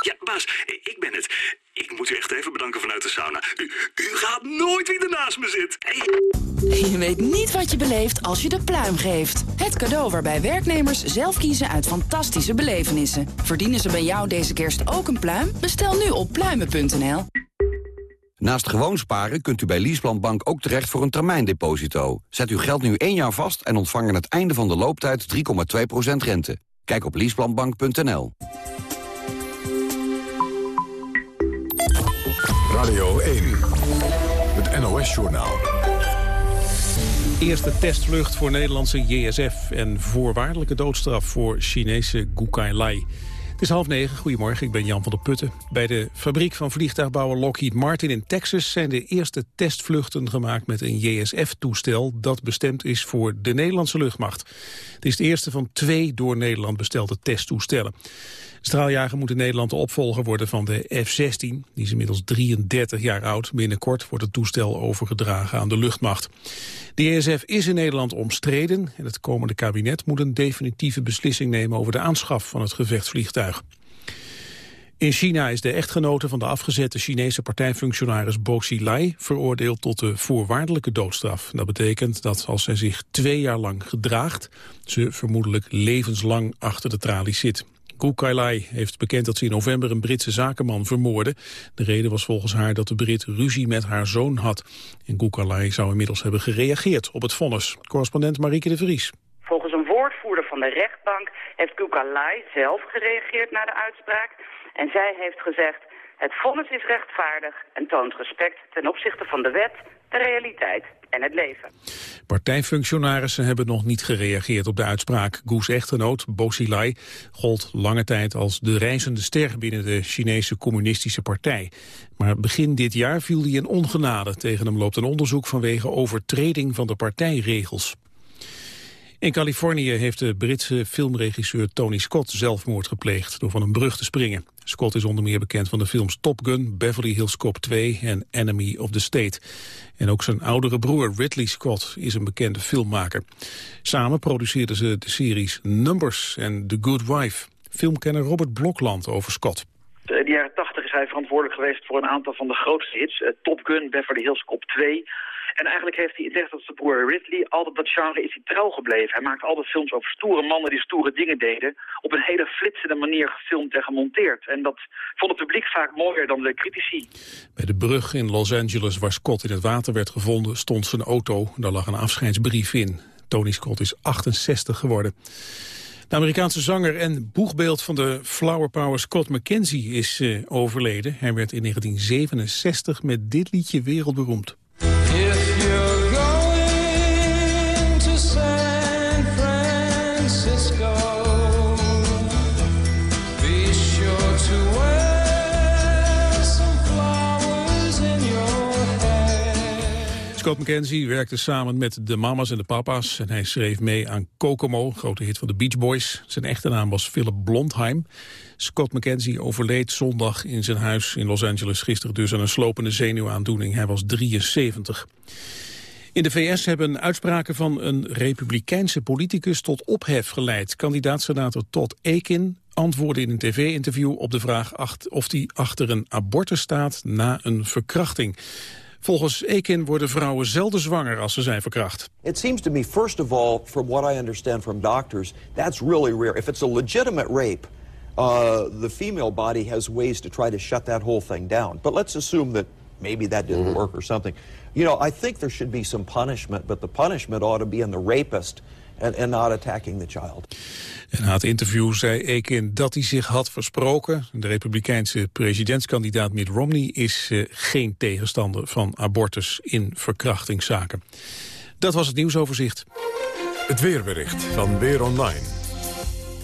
Ja, baas, ik ben het. ik moet u echt even bedanken vanuit de sauna. U, u gaat nooit wie ernaast me zit. Je weet niet wat je beleeft als je de pluim geeft. Het cadeau waarbij werknemers zelf kiezen uit fantastische belevenissen. Verdienen ze bij jou deze kerst ook een pluim? Bestel nu op pluimen.nl. Naast gewoon sparen kunt u bij Leaseplanbank ook terecht voor een termijndeposito. Zet uw geld nu één jaar vast en ontvang aan het einde van de looptijd 3,2% rente. Kijk op leaseplanbank.nl. Radio 1, het NOS-journaal. Eerste testvlucht voor Nederlandse JSF en voorwaardelijke doodstraf voor Chinese Gukai Lai. Het is half negen. Goedemorgen, ik ben Jan van der Putten. Bij de fabriek van vliegtuigbouwer Lockheed Martin in Texas... zijn de eerste testvluchten gemaakt met een JSF-toestel... dat bestemd is voor de Nederlandse luchtmacht. Het is de eerste van twee door Nederland bestelde testtoestellen. Straaljager moet in Nederland de opvolger worden van de F-16. Die is inmiddels 33 jaar oud. Binnenkort wordt het toestel overgedragen aan de luchtmacht. De ESF is in Nederland omstreden en het komende kabinet moet een definitieve beslissing nemen over de aanschaf van het gevechtsvliegtuig. In China is de echtgenote van de afgezette Chinese partijfunctionaris Bo Xilai veroordeeld tot de voorwaardelijke doodstraf. Dat betekent dat als zij zich twee jaar lang gedraagt, ze vermoedelijk levenslang achter de tralies zit. Gu Kailai heeft bekend dat ze in november een Britse zakenman vermoordde. De reden was volgens haar dat de Brit ruzie met haar zoon had. En Gu Kailai zou inmiddels hebben gereageerd op het vonnis. Correspondent Marieke de Vries. Volgens woordvoerder van de rechtbank heeft Gu Kailai zelf gereageerd naar de uitspraak. En zij heeft gezegd, het vonnis is rechtvaardig en toont respect ten opzichte van de wet, de realiteit en het leven. Partijfunctionarissen hebben nog niet gereageerd op de uitspraak. Goes echtgenoot, Bo Xilai, gold lange tijd als de reizende ster binnen de Chinese communistische partij. Maar begin dit jaar viel hij in ongenade. Tegen hem loopt een onderzoek vanwege overtreding van de partijregels. In Californië heeft de Britse filmregisseur Tony Scott zelfmoord gepleegd door van een brug te springen. Scott is onder meer bekend van de films Top Gun, Beverly Hills Cop 2 en Enemy of the State. En ook zijn oudere broer Ridley Scott is een bekende filmmaker. Samen produceerden ze de series Numbers en The Good Wife. Filmkenner Robert Blokland over Scott. In de jaren 80 is hij verantwoordelijk geweest voor een aantal van de grootste hits. Top Gun, Beverly Hills Cop 2... En eigenlijk heeft hij, net als zijn broer Ridley, altijd dat genre is hij trouw gebleven. Hij maakt altijd films over stoere mannen die stoere dingen deden. Op een hele flitsende manier gefilmd en gemonteerd. En dat vond het publiek vaak mooier dan de critici. Bij de brug in Los Angeles waar Scott in het water werd gevonden stond zijn auto. Daar lag een afscheidsbrief in. Tony Scott is 68 geworden. De Amerikaanse zanger en boegbeeld van de Flower Power Scott McKenzie is uh, overleden. Hij werd in 1967 met dit liedje wereldberoemd. Scott McKenzie werkte samen met de mama's en de papa's... en hij schreef mee aan Kokomo, grote hit van de Beach Boys. Zijn echte naam was Philip Blondheim. Scott McKenzie overleed zondag in zijn huis in Los Angeles... gisteren dus aan een slopende zenuwaandoening. Hij was 73. In de VS hebben uitspraken van een republikeinse politicus tot ophef geleid. Kandidaat-senator Todd Akin antwoordde in een tv-interview op de vraag of hij achter een abortus staat na een verkrachting. Volgens Ekin worden vrouwen zelden zwanger als ze zijn verkracht. It seems to me, first of all, from what I understand from doctors, that's really rare. If it's a legitimate rape, uh, the female body has ways to try to shut that whole thing down. But let's assume that maybe that didn't mm -hmm. work or something. You know, I think there should be some punishment, but the punishment ought to be in the rapist and, and not attacking the child. En na het interview zei Ekin dat hij zich had versproken. De republikeinse presidentskandidaat Mitt Romney is uh, geen tegenstander van abortus in verkrachtingszaken. Dat was het nieuwsoverzicht. Het weerbericht van Weer Online.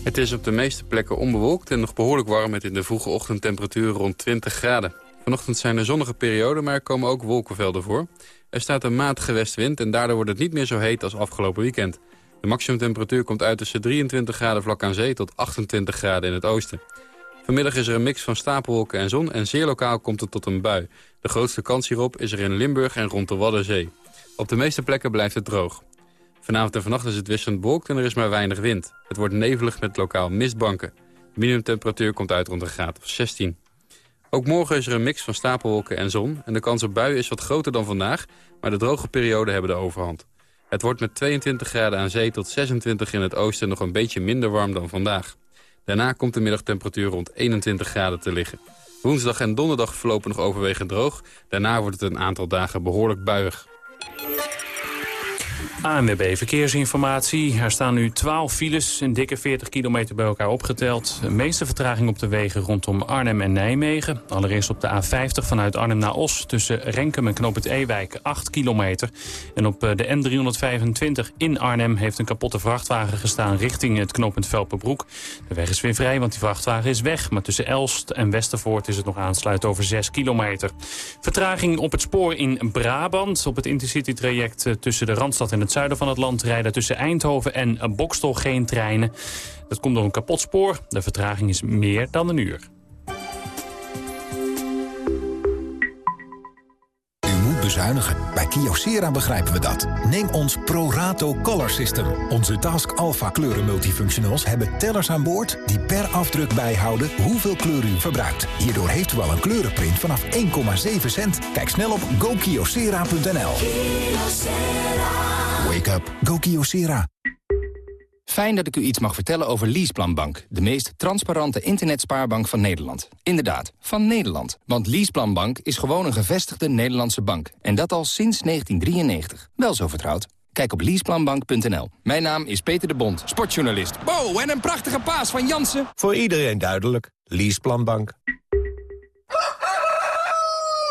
Het is op de meeste plekken onbewolkt en nog behoorlijk warm met in de vroege ochtendtemperatuur rond 20 graden. Vanochtend zijn er zonnige perioden, maar er komen ook wolkenvelden voor. Er staat een matige westwind en daardoor wordt het niet meer zo heet als afgelopen weekend. De maximumtemperatuur komt uit tussen 23 graden vlak aan zee tot 28 graden in het oosten. Vanmiddag is er een mix van stapelwolken en zon en zeer lokaal komt het tot een bui. De grootste kans hierop is er in Limburg en rond de Waddenzee. Op de meeste plekken blijft het droog. Vanavond en vannacht is het wisselend bewolkt en er is maar weinig wind. Het wordt nevelig met lokaal mistbanken. De minimumtemperatuur komt uit rond een graad of 16. Ook morgen is er een mix van stapelwolken en zon... en de kans op buien is wat groter dan vandaag... maar de droge perioden hebben de overhand. Het wordt met 22 graden aan zee tot 26 in het oosten... nog een beetje minder warm dan vandaag. Daarna komt de middagtemperatuur rond 21 graden te liggen. Woensdag en donderdag verlopen nog overwegend droog. Daarna wordt het een aantal dagen behoorlijk buiig. ANWB Verkeersinformatie. Er staan nu 12 files, een dikke 40 kilometer bij elkaar opgeteld. De meeste vertraging op de wegen rondom Arnhem en Nijmegen. Allereerst op de A50 vanuit Arnhem naar Os... tussen Renkum en Knoop het Ewijk, 8 kilometer. En op eh, de N325 in Arnhem heeft een kapotte vrachtwagen gestaan... richting het knooppunt Velpenbroek. De weg is weer vrij, want die vrachtwagen is weg. Maar tussen Elst en Westervoort is het nog aansluit over 6 kilometer. Vertraging op het spoor in Brabant. Op het Intercity-traject eh, tussen de Randstad en het zuiden van het land rijden tussen Eindhoven en Bokstel geen treinen. Dat komt door een kapot spoor. De vertraging is meer dan een uur. bezuinigen. Bij Kyocera begrijpen we dat. Neem ons ProRato Color System. Onze Task Alpha kleuren multifunctionals hebben tellers aan boord... die per afdruk bijhouden hoeveel kleur u verbruikt. Hierdoor heeft u al een kleurenprint vanaf 1,7 cent. Kijk snel op gokyocera.nl. Wake up. Go Kyocera. Fijn dat ik u iets mag vertellen over Leaseplanbank... de meest transparante internetspaarbank van Nederland. Inderdaad, van Nederland. Want Leaseplanbank is gewoon een gevestigde Nederlandse bank. En dat al sinds 1993. Wel zo vertrouwd. Kijk op leaseplanbank.nl. Mijn naam is Peter de Bond, sportjournalist. Wow, en een prachtige paas van Jansen. Voor iedereen duidelijk. Leaseplanbank.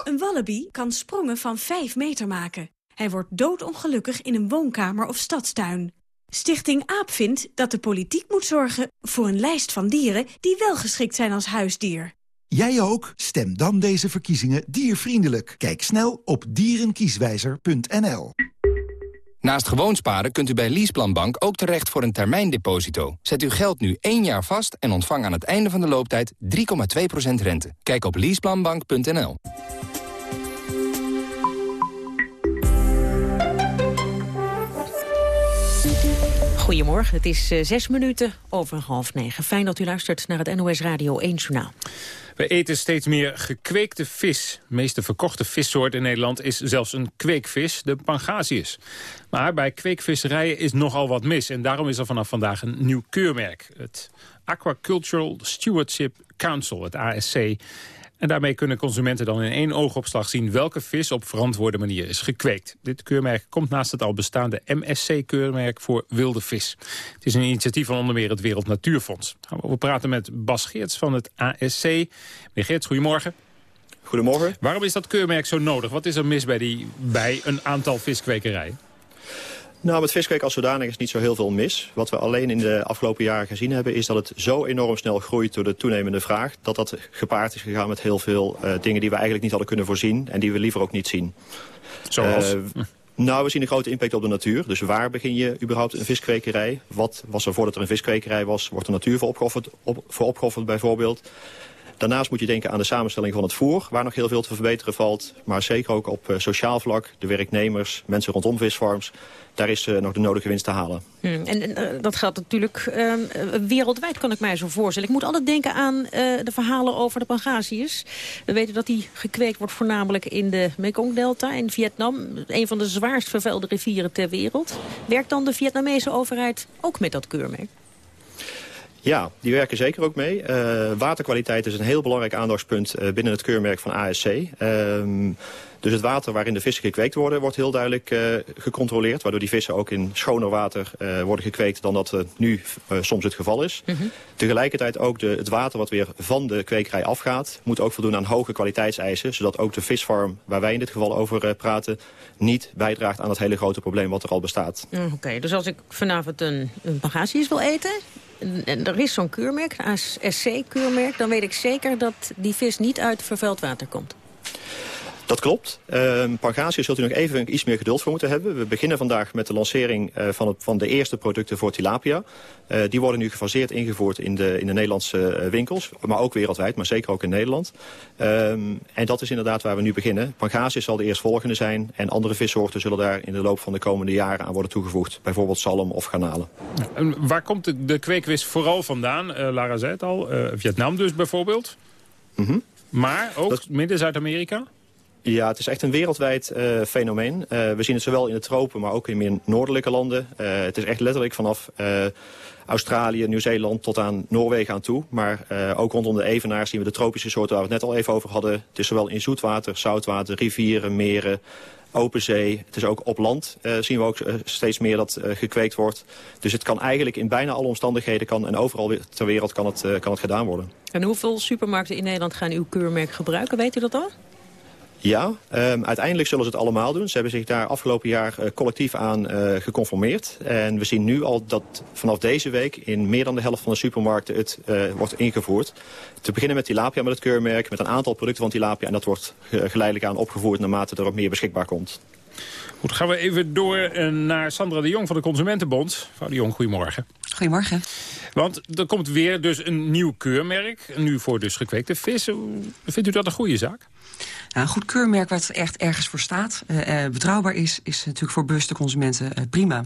Een wallaby kan sprongen van 5 meter maken. Hij wordt doodongelukkig in een woonkamer of stadstuin. Stichting AAP vindt dat de politiek moet zorgen voor een lijst van dieren... die wel geschikt zijn als huisdier. Jij ook? Stem dan deze verkiezingen diervriendelijk. Kijk snel op dierenkieswijzer.nl. Naast gewoon sparen kunt u bij Leaseplanbank ook terecht voor een termijndeposito. Zet uw geld nu één jaar vast en ontvang aan het einde van de looptijd 3,2% rente. Kijk op leaseplanbank.nl. Goedemorgen, het is uh, zes minuten over half negen. Fijn dat u luistert naar het NOS Radio 1 Journaal. We eten steeds meer gekweekte vis. De meeste verkochte vissoort in Nederland is zelfs een kweekvis, de Pangasius. Maar bij kweekvisserijen is nogal wat mis. En daarom is er vanaf vandaag een nieuw keurmerk. Het Aquacultural Stewardship Council, het ASC. En daarmee kunnen consumenten dan in één oogopslag zien... welke vis op verantwoorde manier is gekweekt. Dit keurmerk komt naast het al bestaande MSC-keurmerk voor wilde vis. Het is een initiatief van onder meer het Wereld Natuurfonds. We praten met Bas Geerts van het ASC. Meneer Geerts, goedemorgen. Goedemorgen. Waarom is dat keurmerk zo nodig? Wat is er mis bij, die, bij een aantal viskwekerijen? Nou, met viskweek als zodanig is niet zo heel veel mis. Wat we alleen in de afgelopen jaren gezien hebben... is dat het zo enorm snel groeit door de toenemende vraag... dat dat gepaard is gegaan met heel veel uh, dingen die we eigenlijk niet hadden kunnen voorzien... en die we liever ook niet zien. Zoals? Uh, nou, we zien een grote impact op de natuur. Dus waar begin je überhaupt een viskwekerij? Wat was er voordat er een viskwekerij was? Wordt de natuur voor opgeofferd, op, voor opgeofferd bijvoorbeeld? Daarnaast moet je denken aan de samenstelling van het voer... waar nog heel veel te verbeteren valt. Maar zeker ook op uh, sociaal vlak, de werknemers, mensen rondom visfarms daar is uh, nog de nodige winst te halen. Hmm, en uh, dat geldt natuurlijk uh, wereldwijd, kan ik mij zo voorstellen. Ik moet altijd denken aan de verhalen over de Pangasius. We weten dat die gekweekt wordt voornamelijk in de Mekong-delta in Vietnam. Een van de zwaarst vervuilde rivieren ter wereld. Werkt dan de Vietnamese overheid ook met dat keurmerk? Ja, die werken zeker ook mee. Uh, waterkwaliteit is een heel belangrijk aandachtspunt uh, binnen het keurmerk van ASC. Uh, dus het water waarin de vissen gekweekt worden, wordt heel duidelijk uh, gecontroleerd. Waardoor die vissen ook in schoner water worden gekweekt dan dat nu soms het geval is. -hmm. Tegelijkertijd ook de, het water wat weer van de kwekerij afgaat... moet ook voldoen aan hoge kwaliteitseisen. Zodat ook de visfarm waar wij in dit geval over praten... niet bijdraagt aan het hele grote probleem wat er al bestaat. Oké, okay, dus als ik vanavond een, een wil eten en er is zo'n keurmerk, een ASC-keurmerk... dan weet ik zeker dat die vis niet uit vervuild water komt. Dat klopt. Uh, Pangasius zult u nog even iets meer geduld voor moeten hebben. We beginnen vandaag met de lancering uh, van, het, van de eerste producten voor tilapia. Uh, die worden nu gefaseerd ingevoerd in de, in de Nederlandse winkels. Maar ook wereldwijd, maar zeker ook in Nederland. Um, en dat is inderdaad waar we nu beginnen. Pangasius zal de eerstvolgende zijn. En andere vissoorten zullen daar in de loop van de komende jaren aan worden toegevoegd. Bijvoorbeeld zalm of garnalen. En waar komt de, de kweekwis vooral vandaan? Lara zei het al, Vietnam dus bijvoorbeeld. Mm -hmm. Maar ook midden Zuid-Amerika? Ja, het is echt een wereldwijd uh, fenomeen. Uh, we zien het zowel in de tropen, maar ook in meer noordelijke landen. Uh, het is echt letterlijk vanaf Australië, Nieuw-Zeeland tot aan Noorwegen aan toe. Maar ook rondom de Evenaar zien we de tropische soorten waar we het net al even over hadden. Het is zowel in zoetwater, zoutwater, rivieren, meren, open zee. Het is ook op land zien we ook steeds meer dat gekweekt wordt. Dus het kan eigenlijk in bijna alle omstandigheden kan, en overal ter wereld kan het, kan het gedaan worden. En hoeveel supermarkten in Nederland gaan uw keurmerk gebruiken? Weet u dat al? Ja, um, uiteindelijk zullen ze het allemaal doen. Ze hebben zich daar afgelopen jaar uh, collectief aan uh, geconformeerd. En we zien nu al dat vanaf deze week in meer dan de helft van de supermarkten het uh, wordt ingevoerd. Te beginnen met tilapia met het keurmerk, met een aantal producten van tilapia. En dat wordt geleidelijk aan opgevoerd naarmate er ook meer beschikbaar komt. Goed, gaan we even door naar Sandra de Jong van de Consumentenbond. Mevrouw de Jong, goedemorgen. Goedemorgen. Want er komt weer dus een nieuw keurmerk, nu voor dus gekweekte vis. Vindt u dat een goede zaak? Een goed keurmerk wat echt ergens voor staat, uh, betrouwbaar is... is natuurlijk voor bewuste consumenten uh, prima.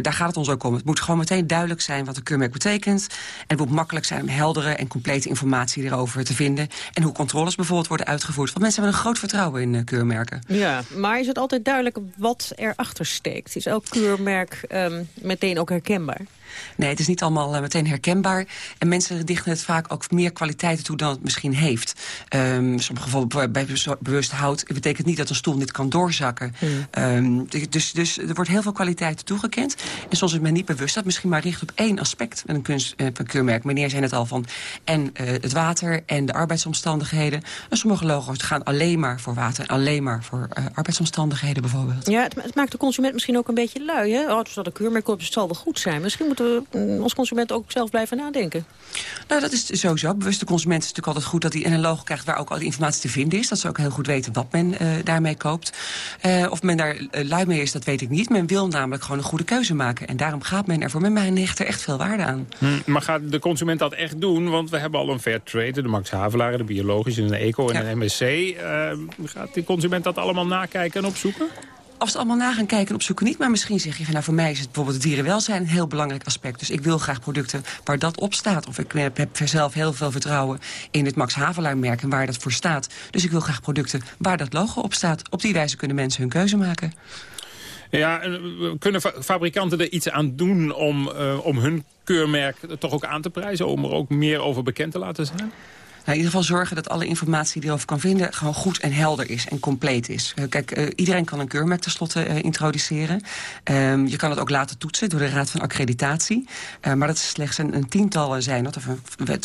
daar gaat het ons ook om. Het moet gewoon meteen duidelijk zijn wat een keurmerk betekent. En het moet makkelijk zijn om heldere en complete informatie erover te vinden. En hoe controles bijvoorbeeld worden uitgevoerd. Want mensen hebben een groot vertrouwen in keurmerken. Ja, maar is het altijd duidelijk wat erachter steekt? Is elk keurmerk um, meteen ook herkenbaar? Nee, het is niet allemaal uh, meteen herkenbaar. En mensen dichten het vaak ook meer kwaliteiten toe dan het misschien heeft. Um, sommige gevallen bij bewust hout betekent niet dat een stoel niet kan doorzakken. Hmm. Um, dus, dus er wordt heel veel kwaliteiten toegekend. En soms is men niet bewust dat misschien maar richt op één aspect van een, kunst, uh, een keurmerk. Meneer zei het al van en uh, het water en de arbeidsomstandigheden. En sommige logo's gaan alleen maar voor water en alleen maar voor arbeidsomstandigheden bijvoorbeeld. Ja, het, het, maakt de consument misschien ook een beetje lui. Hè? Oh, er staat een keurmerk op, dus het zal wel goed zijn. Misschien moet moeten we als consument ook zelf blijven nadenken. Nou, dat is sowieso. Bewuste consument is natuurlijk altijd goed dat hij een logo krijgt... waar ook al die informatie te vinden is. Dat ze ook heel goed weten wat men uh, daarmee koopt. Uh, of men daar uh, lui mee is, dat weet ik niet. Men wil namelijk gewoon een goede keuze maken. En daarom gaat men ervoor. Men mij hecht er echt veel waarde aan. Hm, maar gaat de consument dat echt doen? Want we hebben al een fair trade, de Max Havelaar, de biologische, een eco en ja. een MSC. gaat die consument dat allemaal nakijken en opzoeken? Als we het allemaal na gaan kijken en opzoeken niet. Maar misschien zeg je van nou voor mij is het bijvoorbeeld het dierenwelzijn een heel belangrijk aspect. Dus ik wil graag producten waar dat op staat. Of ik heb, zelf heel veel vertrouwen in het Max Havelaar merk en waar dat voor staat. Dus ik wil graag producten waar dat logo op staat. Op die wijze kunnen mensen hun keuze maken. Ja, kunnen fabrikanten er iets aan doen om, uh, om hun keurmerk toch ook aan te prijzen? Om er ook meer over bekend te laten zijn? Nou, in ieder geval zorgen dat alle informatie die je over kan vinden... gewoon goed en helder is en compleet is. Uh, kijk, uh, iedereen kan een keurmerk tenslotte uh, introduceren. Um, je kan het ook laten toetsen door de Raad van Accreditatie. maar dat is slechts een, een tientallen zijn. Dat, of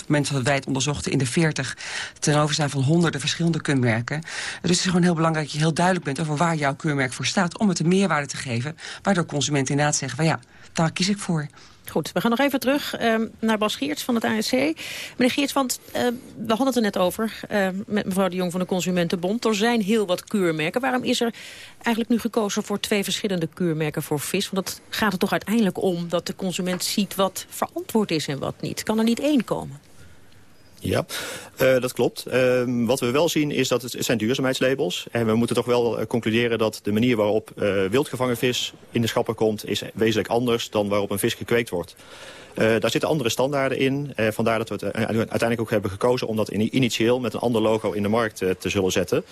mensen dat wij het onderzochten in de 40... ten overstaan van honderden verschillende keurmerken. Dus het is gewoon heel belangrijk dat je heel duidelijk bent... over waar jouw keurmerk voor staat... om het een meerwaarde te geven... waardoor consumenten inderdaad zeggen van ja, daar kies ik voor. Goed, we gaan nog even terug uh, naar Bas Geerts van het ASC. Meneer Geerts, want uh, we hadden het er net over uh, met mevrouw de Jong van de Consumentenbond. Er zijn heel wat keurmerken. Waarom is er eigenlijk nu gekozen voor twee verschillende keurmerken voor vis? Want het gaat er toch uiteindelijk om dat de consument ziet wat verantwoord is en wat niet. Kan er niet één komen? Ja, uh, dat klopt. Uh, wat we wel zien is dat het, het zijn duurzaamheidslabels. En we moeten toch wel uh, concluderen dat de manier waarop wildgevangen vis in de schappen komt... is wezenlijk anders dan waarop een vis gekweekt wordt. Uh, daar zitten andere standaarden in. Uh, vandaar dat we het uh, uiteindelijk ook hebben gekozen om dat in, initieel met een ander logo in de markt te zullen zetten.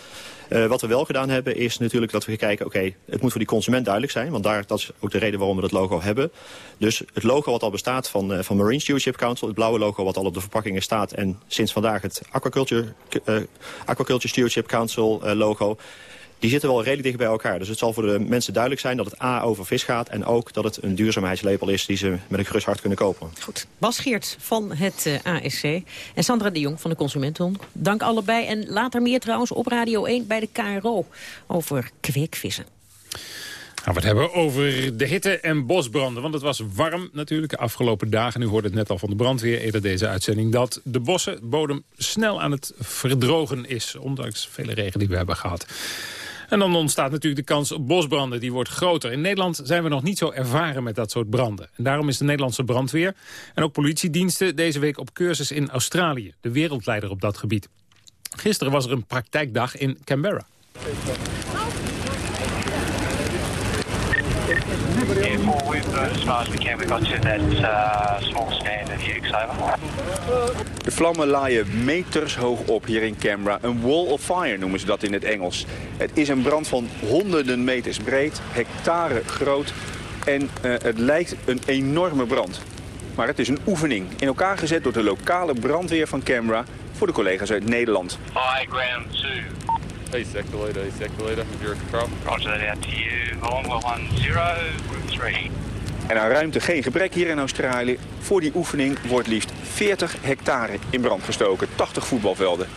wat we wel gedaan hebben is natuurlijk dat we kijken, oké, het moet voor die consument duidelijk zijn. Want daar, dat is ook de reden waarom we dat logo hebben. Dus het logo wat al bestaat van, van Marine Stewardship Council, het blauwe logo wat al op de verpakkingen staat. En sinds vandaag het Aquaculture, Aquaculture Stewardship Council logo die zitten wel redelijk dicht bij elkaar. Dus het zal voor de mensen duidelijk zijn dat het A over vis gaat... en ook dat het een duurzaamheidslepel is die ze met een gerust hart kunnen kopen. Goed. Bas Geert van het uh, eh, ASC en Sandra de Jong van de Consumentenhond. Dank allebei en later meer trouwens op Radio 1 bij de KRO over kweekvissen. Gaan we het hebben over de hitte en bosbranden. Want het was warm natuurlijk de afgelopen dagen. Nu hoorde het net al van de brandweer eerder deze uitzending... dat de bossenbodem snel aan het verdrogen is. Ondanks vele regen die we hebben gehad. En dan ontstaat natuurlijk de kans op bosbranden, die wordt groter. In Nederland zijn we nog niet zo ervaren met dat soort branden. En daarom is de Nederlandse brandweer en ook politiediensten deze week op cursus in Australië. De wereldleider op dat gebied. Gisteren was er een praktijkdag in Canberra. Careful. We've, as far as we can, we got to that uh, small stand at Hughes, over. De vlammen laaien meters hoog op hier in Canberra. Een wall of fire noemen ze dat in het Engels. Het is een brand van honderden meters breed, hectare groot. En uh, het lijkt een enorme brand. Maar het is een oefening. In elkaar gezet door de lokale brandweer van Canberra voor de collega's uit Nederland. High ground 2. Hey, sector leader, hey, sector leader, if you're control. Roger that out to you. Longwell 10, group 3. En aan ruimte geen gebrek hier in Australië. Voor die oefening wordt liefst 40 hectare in brand gestoken. 80 voetbalvelden.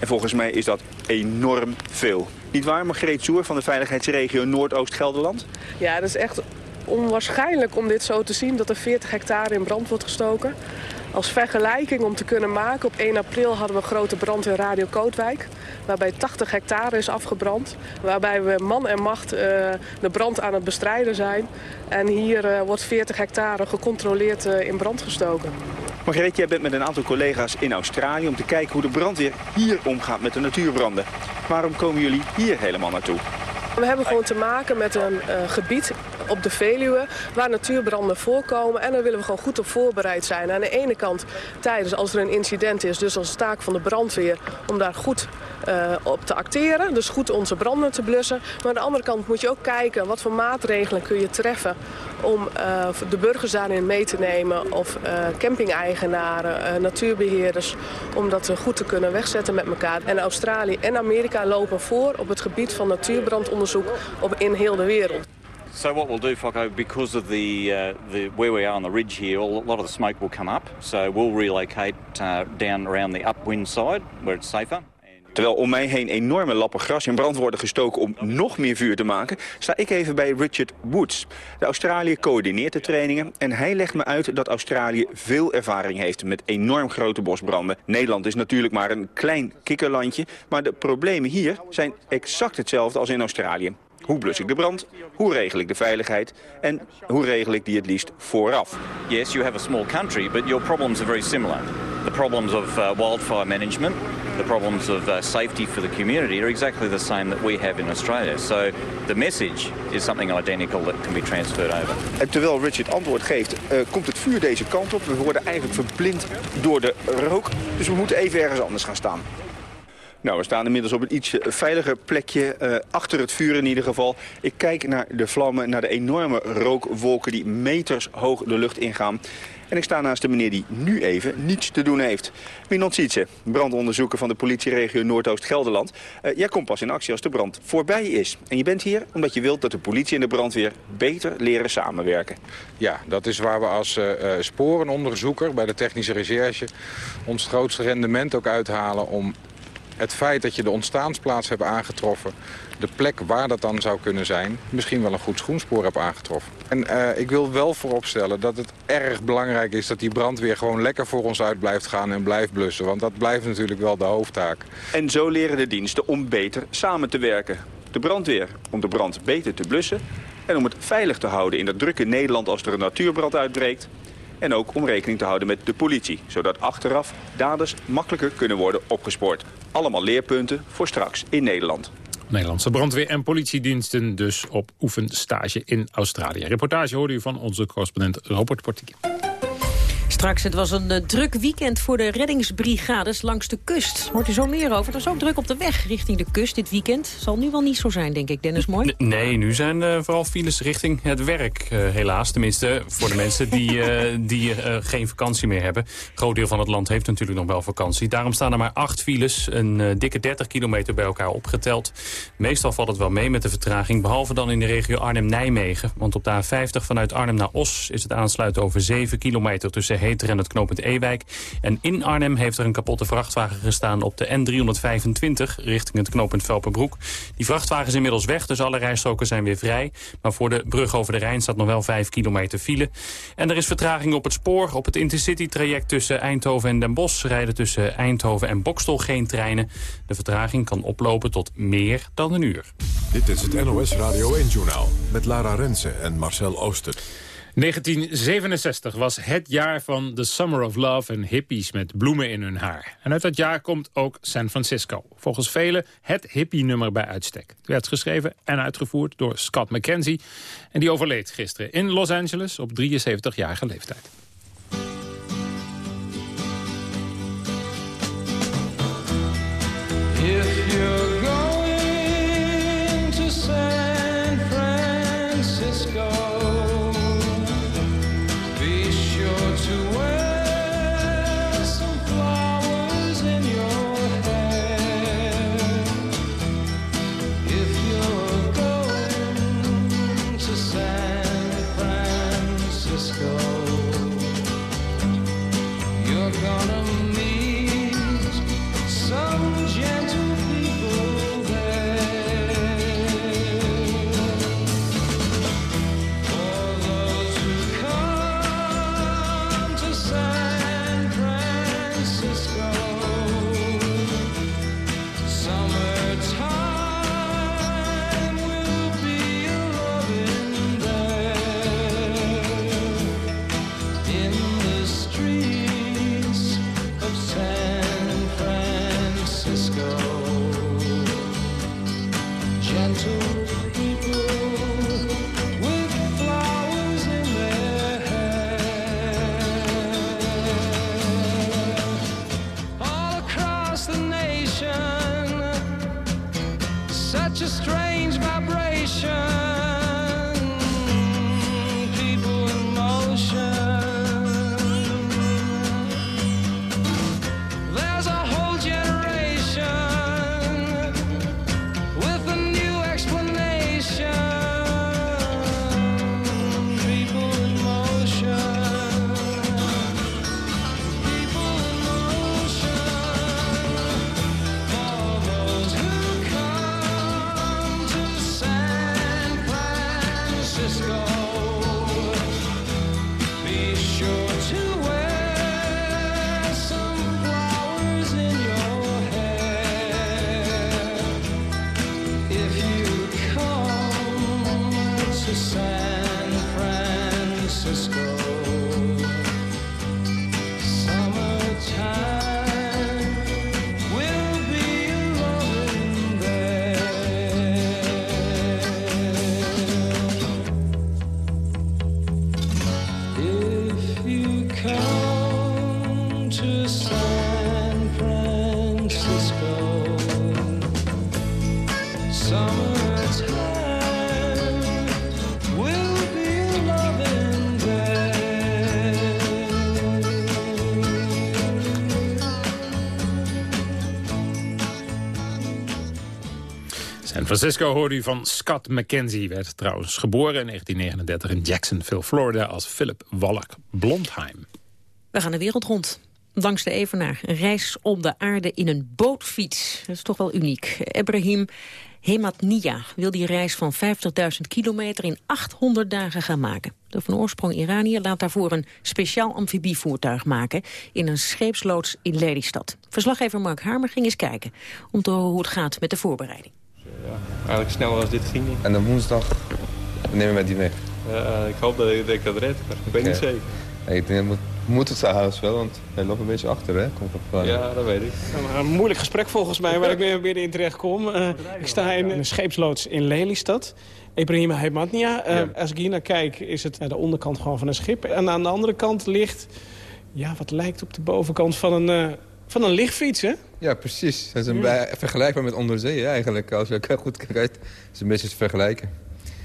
En volgens mij is dat enorm veel. Niet waar, Margreet Soer van de veiligheidsregio Noordoost-Gelderland? Ja, dat is echt onwaarschijnlijk om dit zo te zien, dat er 40 hectare in brand wordt gestoken. Als vergelijking om te kunnen maken, op 1 april hadden we een grote brand in Radio Kootwijk. Waarbij 80 hectare is afgebrand. Waarbij we man en macht uh, de brand aan het bestrijden zijn. En hier uh, wordt 40 hectare gecontroleerd uh, in brand gestoken. Margreet, jij bent met een aantal collega's in Australië om te kijken hoe de brandweer hier omgaat met de natuurbranden. Waarom komen jullie hier helemaal naartoe? We hebben gewoon te maken met een uh, gebied op de Veluwe waar natuurbranden voorkomen. En daar willen we gewoon goed op voorbereid zijn. Aan de ene kant tijdens als er een incident is, dus als taak van de brandweer... om daar goed uh, op te acteren, dus goed onze branden te blussen. Maar aan de andere kant moet je ook kijken wat voor maatregelen kun je treffen... om uh, de burgers daarin mee te nemen of camping-eigenaren, natuurbeheerders... om dat goed te kunnen wegzetten met elkaar. En Australië en Amerika lopen voor op het gebied van natuurbrandonderzoek op, in heel de wereld. So what we'll do, Focko, because of the, uh, the where we are on the ridge here, a lot of the smoke will come up. So we'll relocate uh, down around the upwind side, where it's safer. Terwijl om mij heen enorme lappen gras in brand worden gestoken om nog meer vuur te maken, sta ik even bij Richard Woods. De Australië coördineert de trainingen en hij legt me uit dat Australië veel ervaring heeft met enorm grote bosbranden. Nederland is natuurlijk maar een klein kikkerlandje, maar de problemen hier zijn exact hetzelfde als in Australië. Hoe blus ik de brand? Hoe regel ik de veiligheid? En hoe regel ik die het liefst vooraf? Yes, you have a small country, but your problems are very similar. The problems of uh, wildfire management, the problems of uh, safety for the community are exactly the same that we have in Australia. So the message is something identical that can be transferred over. En terwijl Richard antwoord geeft, uh, komt het vuur deze kant op. We worden eigenlijk verblind door de rook. Dus we moeten even ergens anders gaan staan. Nou, we staan inmiddels op een iets veiliger plekje, uh, achter het vuur in ieder geval. Ik kijk naar de vlammen, naar de enorme rookwolken die meters hoog de lucht ingaan. En ik sta naast de meneer die nu even niets te doen heeft. Minon Sietse, brandonderzoeker van de politieregio Noordoost-Gelderland. Uh, jij komt pas in actie als de brand voorbij is. En je bent hier omdat je wilt dat de politie en de brandweer beter leren samenwerken. Ja, dat is waar we als sporenonderzoeker bij de technische recherche... ons grootste rendement ook uithalen om het feit dat je de ontstaansplaats hebt aangetroffen... de plek waar dat dan zou kunnen zijn... misschien wel een goed schoenspoor hebt aangetroffen. En uh, ik wil wel vooropstellen dat het erg belangrijk is... dat die brandweer gewoon lekker voor ons uit blijft gaan en blijft blussen. Want dat blijft natuurlijk wel de hoofdtaak. En zo leren de diensten om beter samen te werken. De brandweer om de brand beter te blussen... en om het veilig te houden in dat drukke Nederland als er een natuurbrand uitbreekt... En ook om rekening te houden met de politie, zodat achteraf daders makkelijker kunnen worden opgespoord. Allemaal leerpunten voor straks in Nederland. Nederlandse brandweer- en politiediensten dus op oefenstage in Australië. Reportage hoorde u van onze correspondent Robert Portier. Straks, het was een uh, druk weekend voor de reddingsbrigades langs de kust. Hoort u zo meer over. Het was ook druk op de weg richting de kust dit weekend. Zal nu wel niet zo zijn, denk ik. Dennis, mooi? Nee, nu zijn uh, vooral files richting het werk, uh, helaas. Tenminste, voor de mensen die, [laughs] die geen vakantie meer hebben. Een groot deel van het land heeft natuurlijk nog wel vakantie. Daarom staan er maar acht files, een dikke 30 kilometer bij elkaar opgeteld. Meestal valt het wel mee met de vertraging, behalve dan in de regio Arnhem-Nijmegen. Want op de A50 vanuit Arnhem naar Os is het aansluiten over 7 kilometer tussen Heter en het knooppunt Ewijk. En in Arnhem heeft er een kapotte vrachtwagen gestaan op de N325 richting het knooppunt Velpenbroek. Die vrachtwagen is inmiddels weg, dus alle rijstroken zijn weer vrij. Maar voor de brug over de Rijn staat nog wel 5 kilometer file. En er is vertraging op het spoor. Op het Intercity-traject tussen Eindhoven en Den Bosch rijden tussen Eindhoven en Bokstel geen treinen. De vertraging kan oplopen tot meer dan een uur. Dit is het NOS Radio 1-journaal met Lara Rensen en Marcel Ooster. 1967 was het jaar van The Summer of Love en hippies met bloemen in hun haar. En uit dat jaar komt ook San Francisco. Volgens velen het hippie-nummer bij uitstek. Het werd geschreven en uitgevoerd door Scott McKenzie. En die overleed gisteren in Los Angeles op 73-jarige leeftijd. Francisco hoorde u van Scott McKenzie. Werd trouwens geboren in 1939 in Jacksonville, Florida... als Philip Wallach Blondheim. We gaan de wereld rond. Langs de Evenaar. Een reis om de aarde in een bootfiets. Dat is toch wel uniek. Ibrahim Hematnia wil die reis van 50.000 kilometer in 800 dagen gaan maken. De van oorsprong Iranier laat daarvoor een speciaal amfibievoertuig maken... in een scheepsloods in Lelystad. Verslaggever Mark Harmer ging eens kijken... om te horen hoe het gaat met de voorbereiding. Ja, eigenlijk sneller als dit ging niet. En dan woensdag nemen we die mee. Ja, ik hoop dat ik, dat ik dat red, maar ik weet Oké. niet zeker. Hey, ik denk, moet, moet het trouwens wel, want hij loopt een beetje achter, hè? Komt op, eh, Ja, dat weet ik. Een moeilijk gesprek volgens mij waar ik weer weer in terecht kom. Eh, ik sta in een scheepsloods in Lelystad. Ibrahim Hematnia. Eh, Als ik hier naar kijk is het eh, de onderkant gewoon van een schip. En aan de andere kant ligt ja, wat lijkt op de bovenkant van een, eh, van een lichtfiets, hè? Ja, precies. Dat is een Ja. vergelijkbaar met onderzee hè, eigenlijk. Als je goed kijkt, is het een beetje te vergelijken.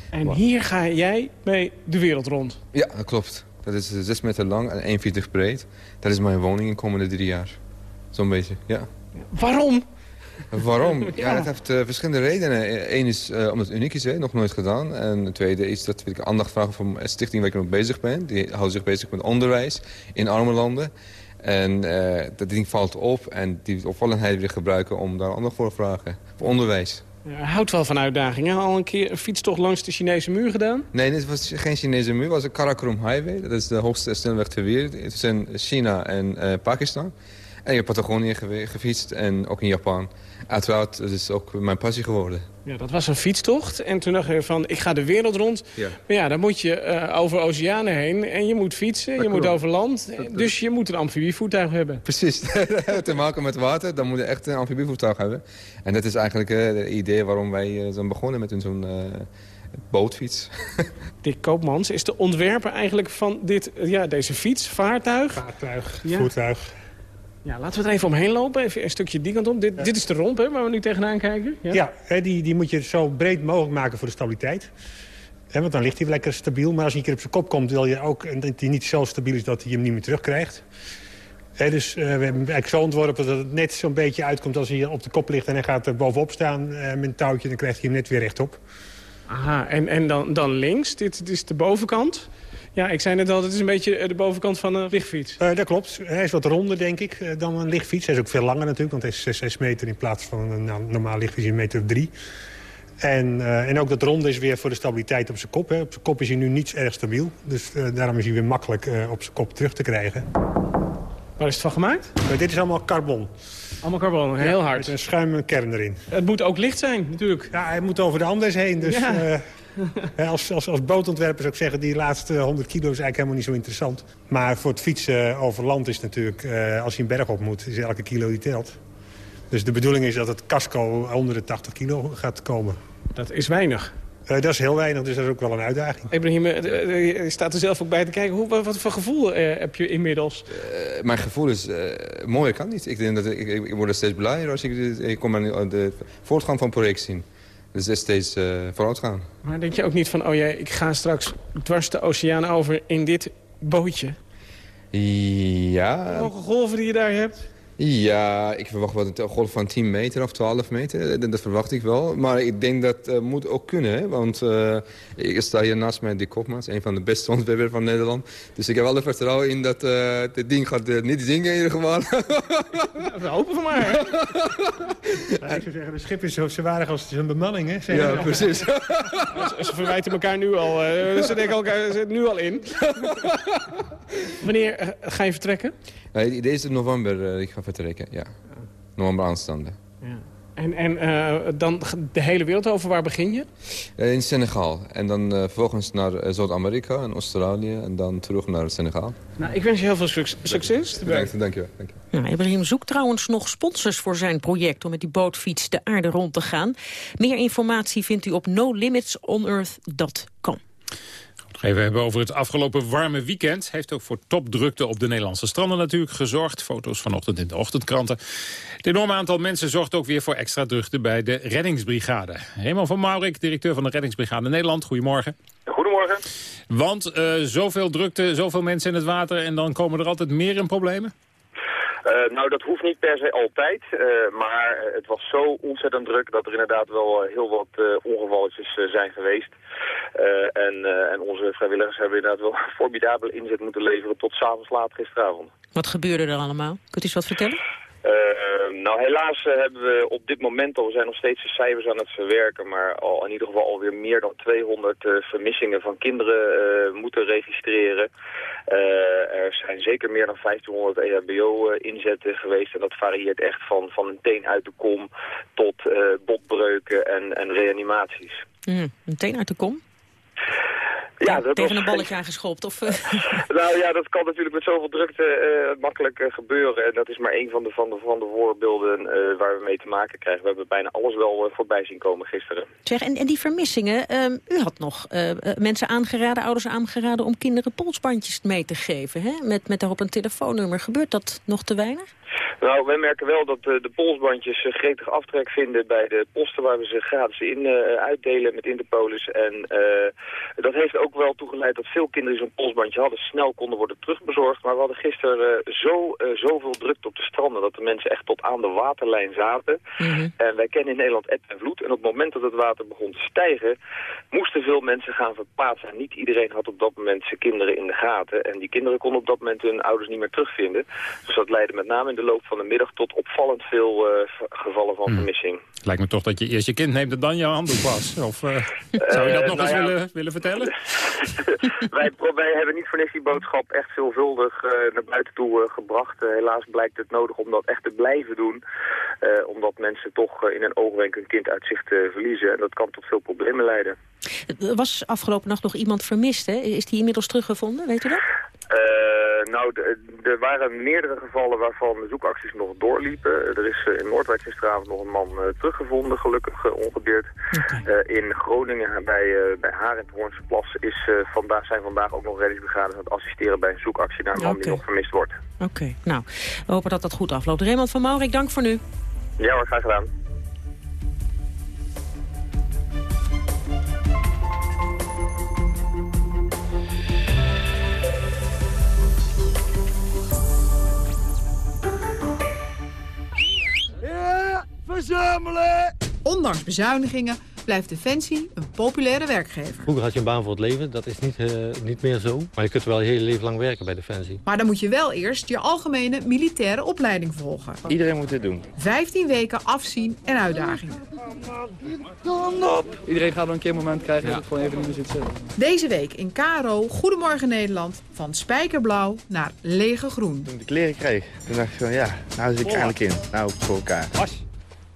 En hier ga jij mee de wereld rond. Ja, dat klopt. Dat is eh, 6 meter lang en 1,40 breed. Dat is mijn woning in de komende drie jaar. Zo'n beetje, ja. Waarom? Waarom? Ja, [laughs] Ja. dat heeft eh, verschillende redenen. Eén is eh, omdat het uniek is, hè, nog nooit gedaan. En het tweede is dat ik aandacht vraag van een stichting waar ik mee bezig ben. Die houdt zich bezig met onderwijs in arme landen. En eh, dat ding valt op en die opvallendheid weer gebruiken om daar aandacht voor te vragen. Voor onderwijs. Ja, houdt wel van uitdagingen. Al een keer een fietstocht langs de Chinese muur gedaan? Nee, dit was geen Chinese muur. Het was de Karakorum Highway. Dat is de hoogste snelweg ter wereld tussen China en eh, Pakistan. En ik heb Patagonië gefietst en ook in Japan. Uiteraard, het is ook mijn passie geworden. Ja, dat was een fietstocht. En toen dacht je van, ik ga de wereld rond. Ja. Maar ja, dan moet je eh, over oceanen heen. En je moet fietsen, je moet over land. Dus je moet een amfibievoertuig hebben. Precies, [laughs] te maken met water, dan moet je echt een amfibievoertuig hebben. En dat is eigenlijk eh, het idee waarom wij eh, zijn begonnen met een zo'n eh, bootfiets. [laughs] Dick Koopmans is de ontwerper eigenlijk van dit, ja, deze fiets, vaartuig. Vaartuig, Ja. voertuig. Ja, laten we er even omheen lopen. Even een stukje die kant op. Dit, dit is de romp hè, waar we nu tegenaan kijken. Ja, hè, die, die moet je zo breed mogelijk maken voor de stabiliteit. Want dan ligt hij lekker stabiel. Maar als hij een keer op zijn kop komt, wil je ook en dat hij niet zo stabiel is dat hij hem niet meer terugkrijgt. Hè, dus eh, we hebben eigenlijk zo ontworpen dat het net zo'n beetje uitkomt als hij op de kop ligt... en hij gaat er bovenop staan eh, met een touwtje, dan krijgt hij hem net weer rechtop. Aha, en, en dan, dan links, dit, dit is de bovenkant. Ja, ik zei net al, het is een beetje eh, de bovenkant van een lichtfiets. Eh, dat klopt. Hij is wat ronder, denk ik, eh, dan een lichtfiets. Hij is ook veel langer natuurlijk, want hij is 6, 6 meter... in plaats van een nou, normaal lichtfiets een meter of drie. En, en ook dat ronde is weer voor de stabiliteit op zijn kop. Hè. Op zijn kop is hij nu niet erg stabiel. Dus daarom is hij weer makkelijk op zijn kop terug te krijgen. Waar is het van gemaakt? Dit is allemaal carbon. Allemaal carbon, heel hard. Met een schuimen kern erin. Het moet ook licht zijn, natuurlijk. Ja, hij moet over de Andes heen. Dus Ja. [laughs] als, als, als bootontwerper zou ik zeggen... die laatste 100 kilo is eigenlijk helemaal niet zo interessant. Maar voor het fietsen over land is natuurlijk... eh, als je een berg op moet, is elke kilo die telt. Dus de bedoeling is dat het casco onder de 80 kilo gaat komen. Dat is weinig. Eh, dat is heel weinig, dus dat is ook wel een uitdaging. Ibrahim, eh, je staat er zelf ook bij te kijken. Hoe, wat voor gevoel eh, heb je inmiddels? Eh, mijn gevoel is, eh mooier kan niet. Ik, denk dat ik, ik, word er steeds blijer als ik, de- ik kom aan de voortgang van het project zien. Dus is steeds eh vooruitgaan. Maar denk je ook niet van, oh jee, ik ga straks dwars de oceaan over in dit bootje? Ja, Hoge golven die je daar hebt? Ja, ik verwacht wel een golf van 10 meter of 12 meter. Dat, dat verwacht ik wel. Maar ik denk dat uh, moet ook kunnen. Hè? Want uh, ik sta hier naast mij Dick Kopmans, een van de beste [laughs] ontwerpers van Nederland. Dus ik heb alle vertrouwen in dat uh, dit ding gaat uh, niet zingen in ieder geval. [laughs] We hopen van maar. Ja, ik zou zeggen, het schip is zo zwaardig als zijn bemanning. Hè? Ja, precies. [laughs] Ze, ze verwijten elkaar nu al. eh, ze denken elkaar ze zitten nu al in. Wanneer eh, ga je vertrekken? Nee, deze november uh, ik ga vertrekken, ja. November aanstaande. Ja. En, en uh, dan de hele wereld over, waar begin je? Uh, in Senegal. En dan uh, vervolgens naar Zuid-Amerika en Australië. En dan terug naar Senegal. Nou, ik wens je heel veel suc succes. Dank, dank je wel. Dank je. Nou, Ibrahim zoekt trouwens nog sponsors voor zijn project... om met die bootfiets de aarde rond te gaan. Meer informatie vindt u op nolimitsonearth.com. Even hebben over het afgelopen warme weekend. Heeft ook voor topdrukte op de Nederlandse stranden natuurlijk gezorgd. Foto's vanochtend in de ochtendkranten. Het enorme aantal mensen zorgt ook weer voor extra drukte bij de reddingsbrigade. Raymond van Maurik, directeur van de reddingsbrigade Nederland. Goedemorgen. Goedemorgen. Want uh, zoveel drukte, zoveel mensen in het water... en dan komen er altijd meer in problemen? Uh, nou, dat hoeft niet per se altijd, uh, maar het was zo ontzettend druk dat er inderdaad wel uh, heel wat ongevalletjes zijn geweest. en, en onze vrijwilligers hebben inderdaad wel een [laughs] formidabele inzet moeten leveren tot s'avonds laat gisteravond. Wat gebeurde er allemaal? Kunt u eens wat vertellen? Uh, nou, helaas uh, hebben we op dit moment al, we zijn nog steeds de cijfers aan het verwerken, maar al in ieder geval alweer meer dan 200 uh, vermissingen van kinderen moeten registreren. er zijn zeker meer dan 1500 E EHBO-inzetten geweest en dat varieert echt van, van een teen uit de kom tot botbreuken en, en reanimaties. Mm, een teen uit de kom? Ja, dat tegen was... een balletje aangeschopt? Of... [laughs] nou ja, dat kan natuurlijk met zoveel drukte uh, makkelijk uh, gebeuren. En dat is maar een van de, van de, van de voorbeelden uh, waar we mee te maken krijgen. We hebben bijna alles wel voorbij zien komen gisteren. Zeg, en, en die vermissingen, um, u had nog mensen aangeraden, ouders aangeraden... om kinderen polsbandjes mee te geven, hè? Met, met daarop een telefoonnummer. Gebeurt dat nog te weinig? Nou, wij merken wel dat de polsbandjes gretig aftrek vinden bij de posten waar we ze gratis in uitdelen met Interpolis. En dat heeft ook wel toegeleid dat veel kinderen die zo'n polsbandje hadden snel konden worden terugbezorgd. Maar we hadden gisteren zo, zoveel drukte op de stranden dat de mensen echt tot aan de waterlijn zaten. Mm -hmm. En wij kennen in Nederland eb en vloed. En op het moment dat het water begon te stijgen, moesten veel mensen gaan verplaatsen. En niet iedereen had op dat moment zijn kinderen in de gaten. En die kinderen konden op dat moment hun ouders niet meer terugvinden. Dus dat leidde met name in de loop van de middag tot opvallend veel eh, gevallen van Hmm. vermissing. Lijkt me toch dat je eerst je kind neemt en dan je handdoek was. Of eh, [laughs] zou je dat Eh, nog nou eens ja. willen, willen vertellen? [laughs] [laughs] wij, hebben niet voor niks die boodschap echt veelvuldig eh, naar buiten toe eh, gebracht. Eh, helaas blijkt het nodig om dat echt te blijven doen. omdat mensen toch in een oogwenk hun kind uit zicht verliezen. En dat kan tot veel problemen leiden. Er was afgelopen nacht nog iemand vermist, hè? Is die inmiddels teruggevonden, weet u dat? Eh, nou, er waren meerdere gevallen waarvan de zoekacties nog doorliepen. Er is eh, in Noordwijk gisteravond nog een man eh, teruggevonden, gelukkig ongedeerd. In Groningen bij, bij Harenthoornse Plas is, vandaag, zijn vandaag ook nog reddingsbrigades aan het assisteren bij een zoekactie naar een man die nog vermist wordt. Oké, nou, we hopen dat dat goed afloopt. Raymond van Maurik, dank voor nu. Ja hoor, graag gedaan. Verzamelen! Ondanks bezuinigingen blijft Defensie een populaire werkgever. Vroeger had je een baan voor het leven, dat is niet, uh, niet meer zo. Maar je kunt wel je hele leven lang werken bij Defensie. Maar dan moet je wel eerst je algemene militaire opleiding volgen. Iedereen moet dit doen. 15 weken afzien en uitdagingen. Iedereen gaat dan een keer een moment krijgen dat het gewoon even niet meer zit zitten. Deze week in KRO Goedemorgen Nederland van spijkerblauw naar lege groen. Toen ik de kleren kreeg, toen dacht ik van ja, nou zit ik eindelijk in. Nou, voor elkaar.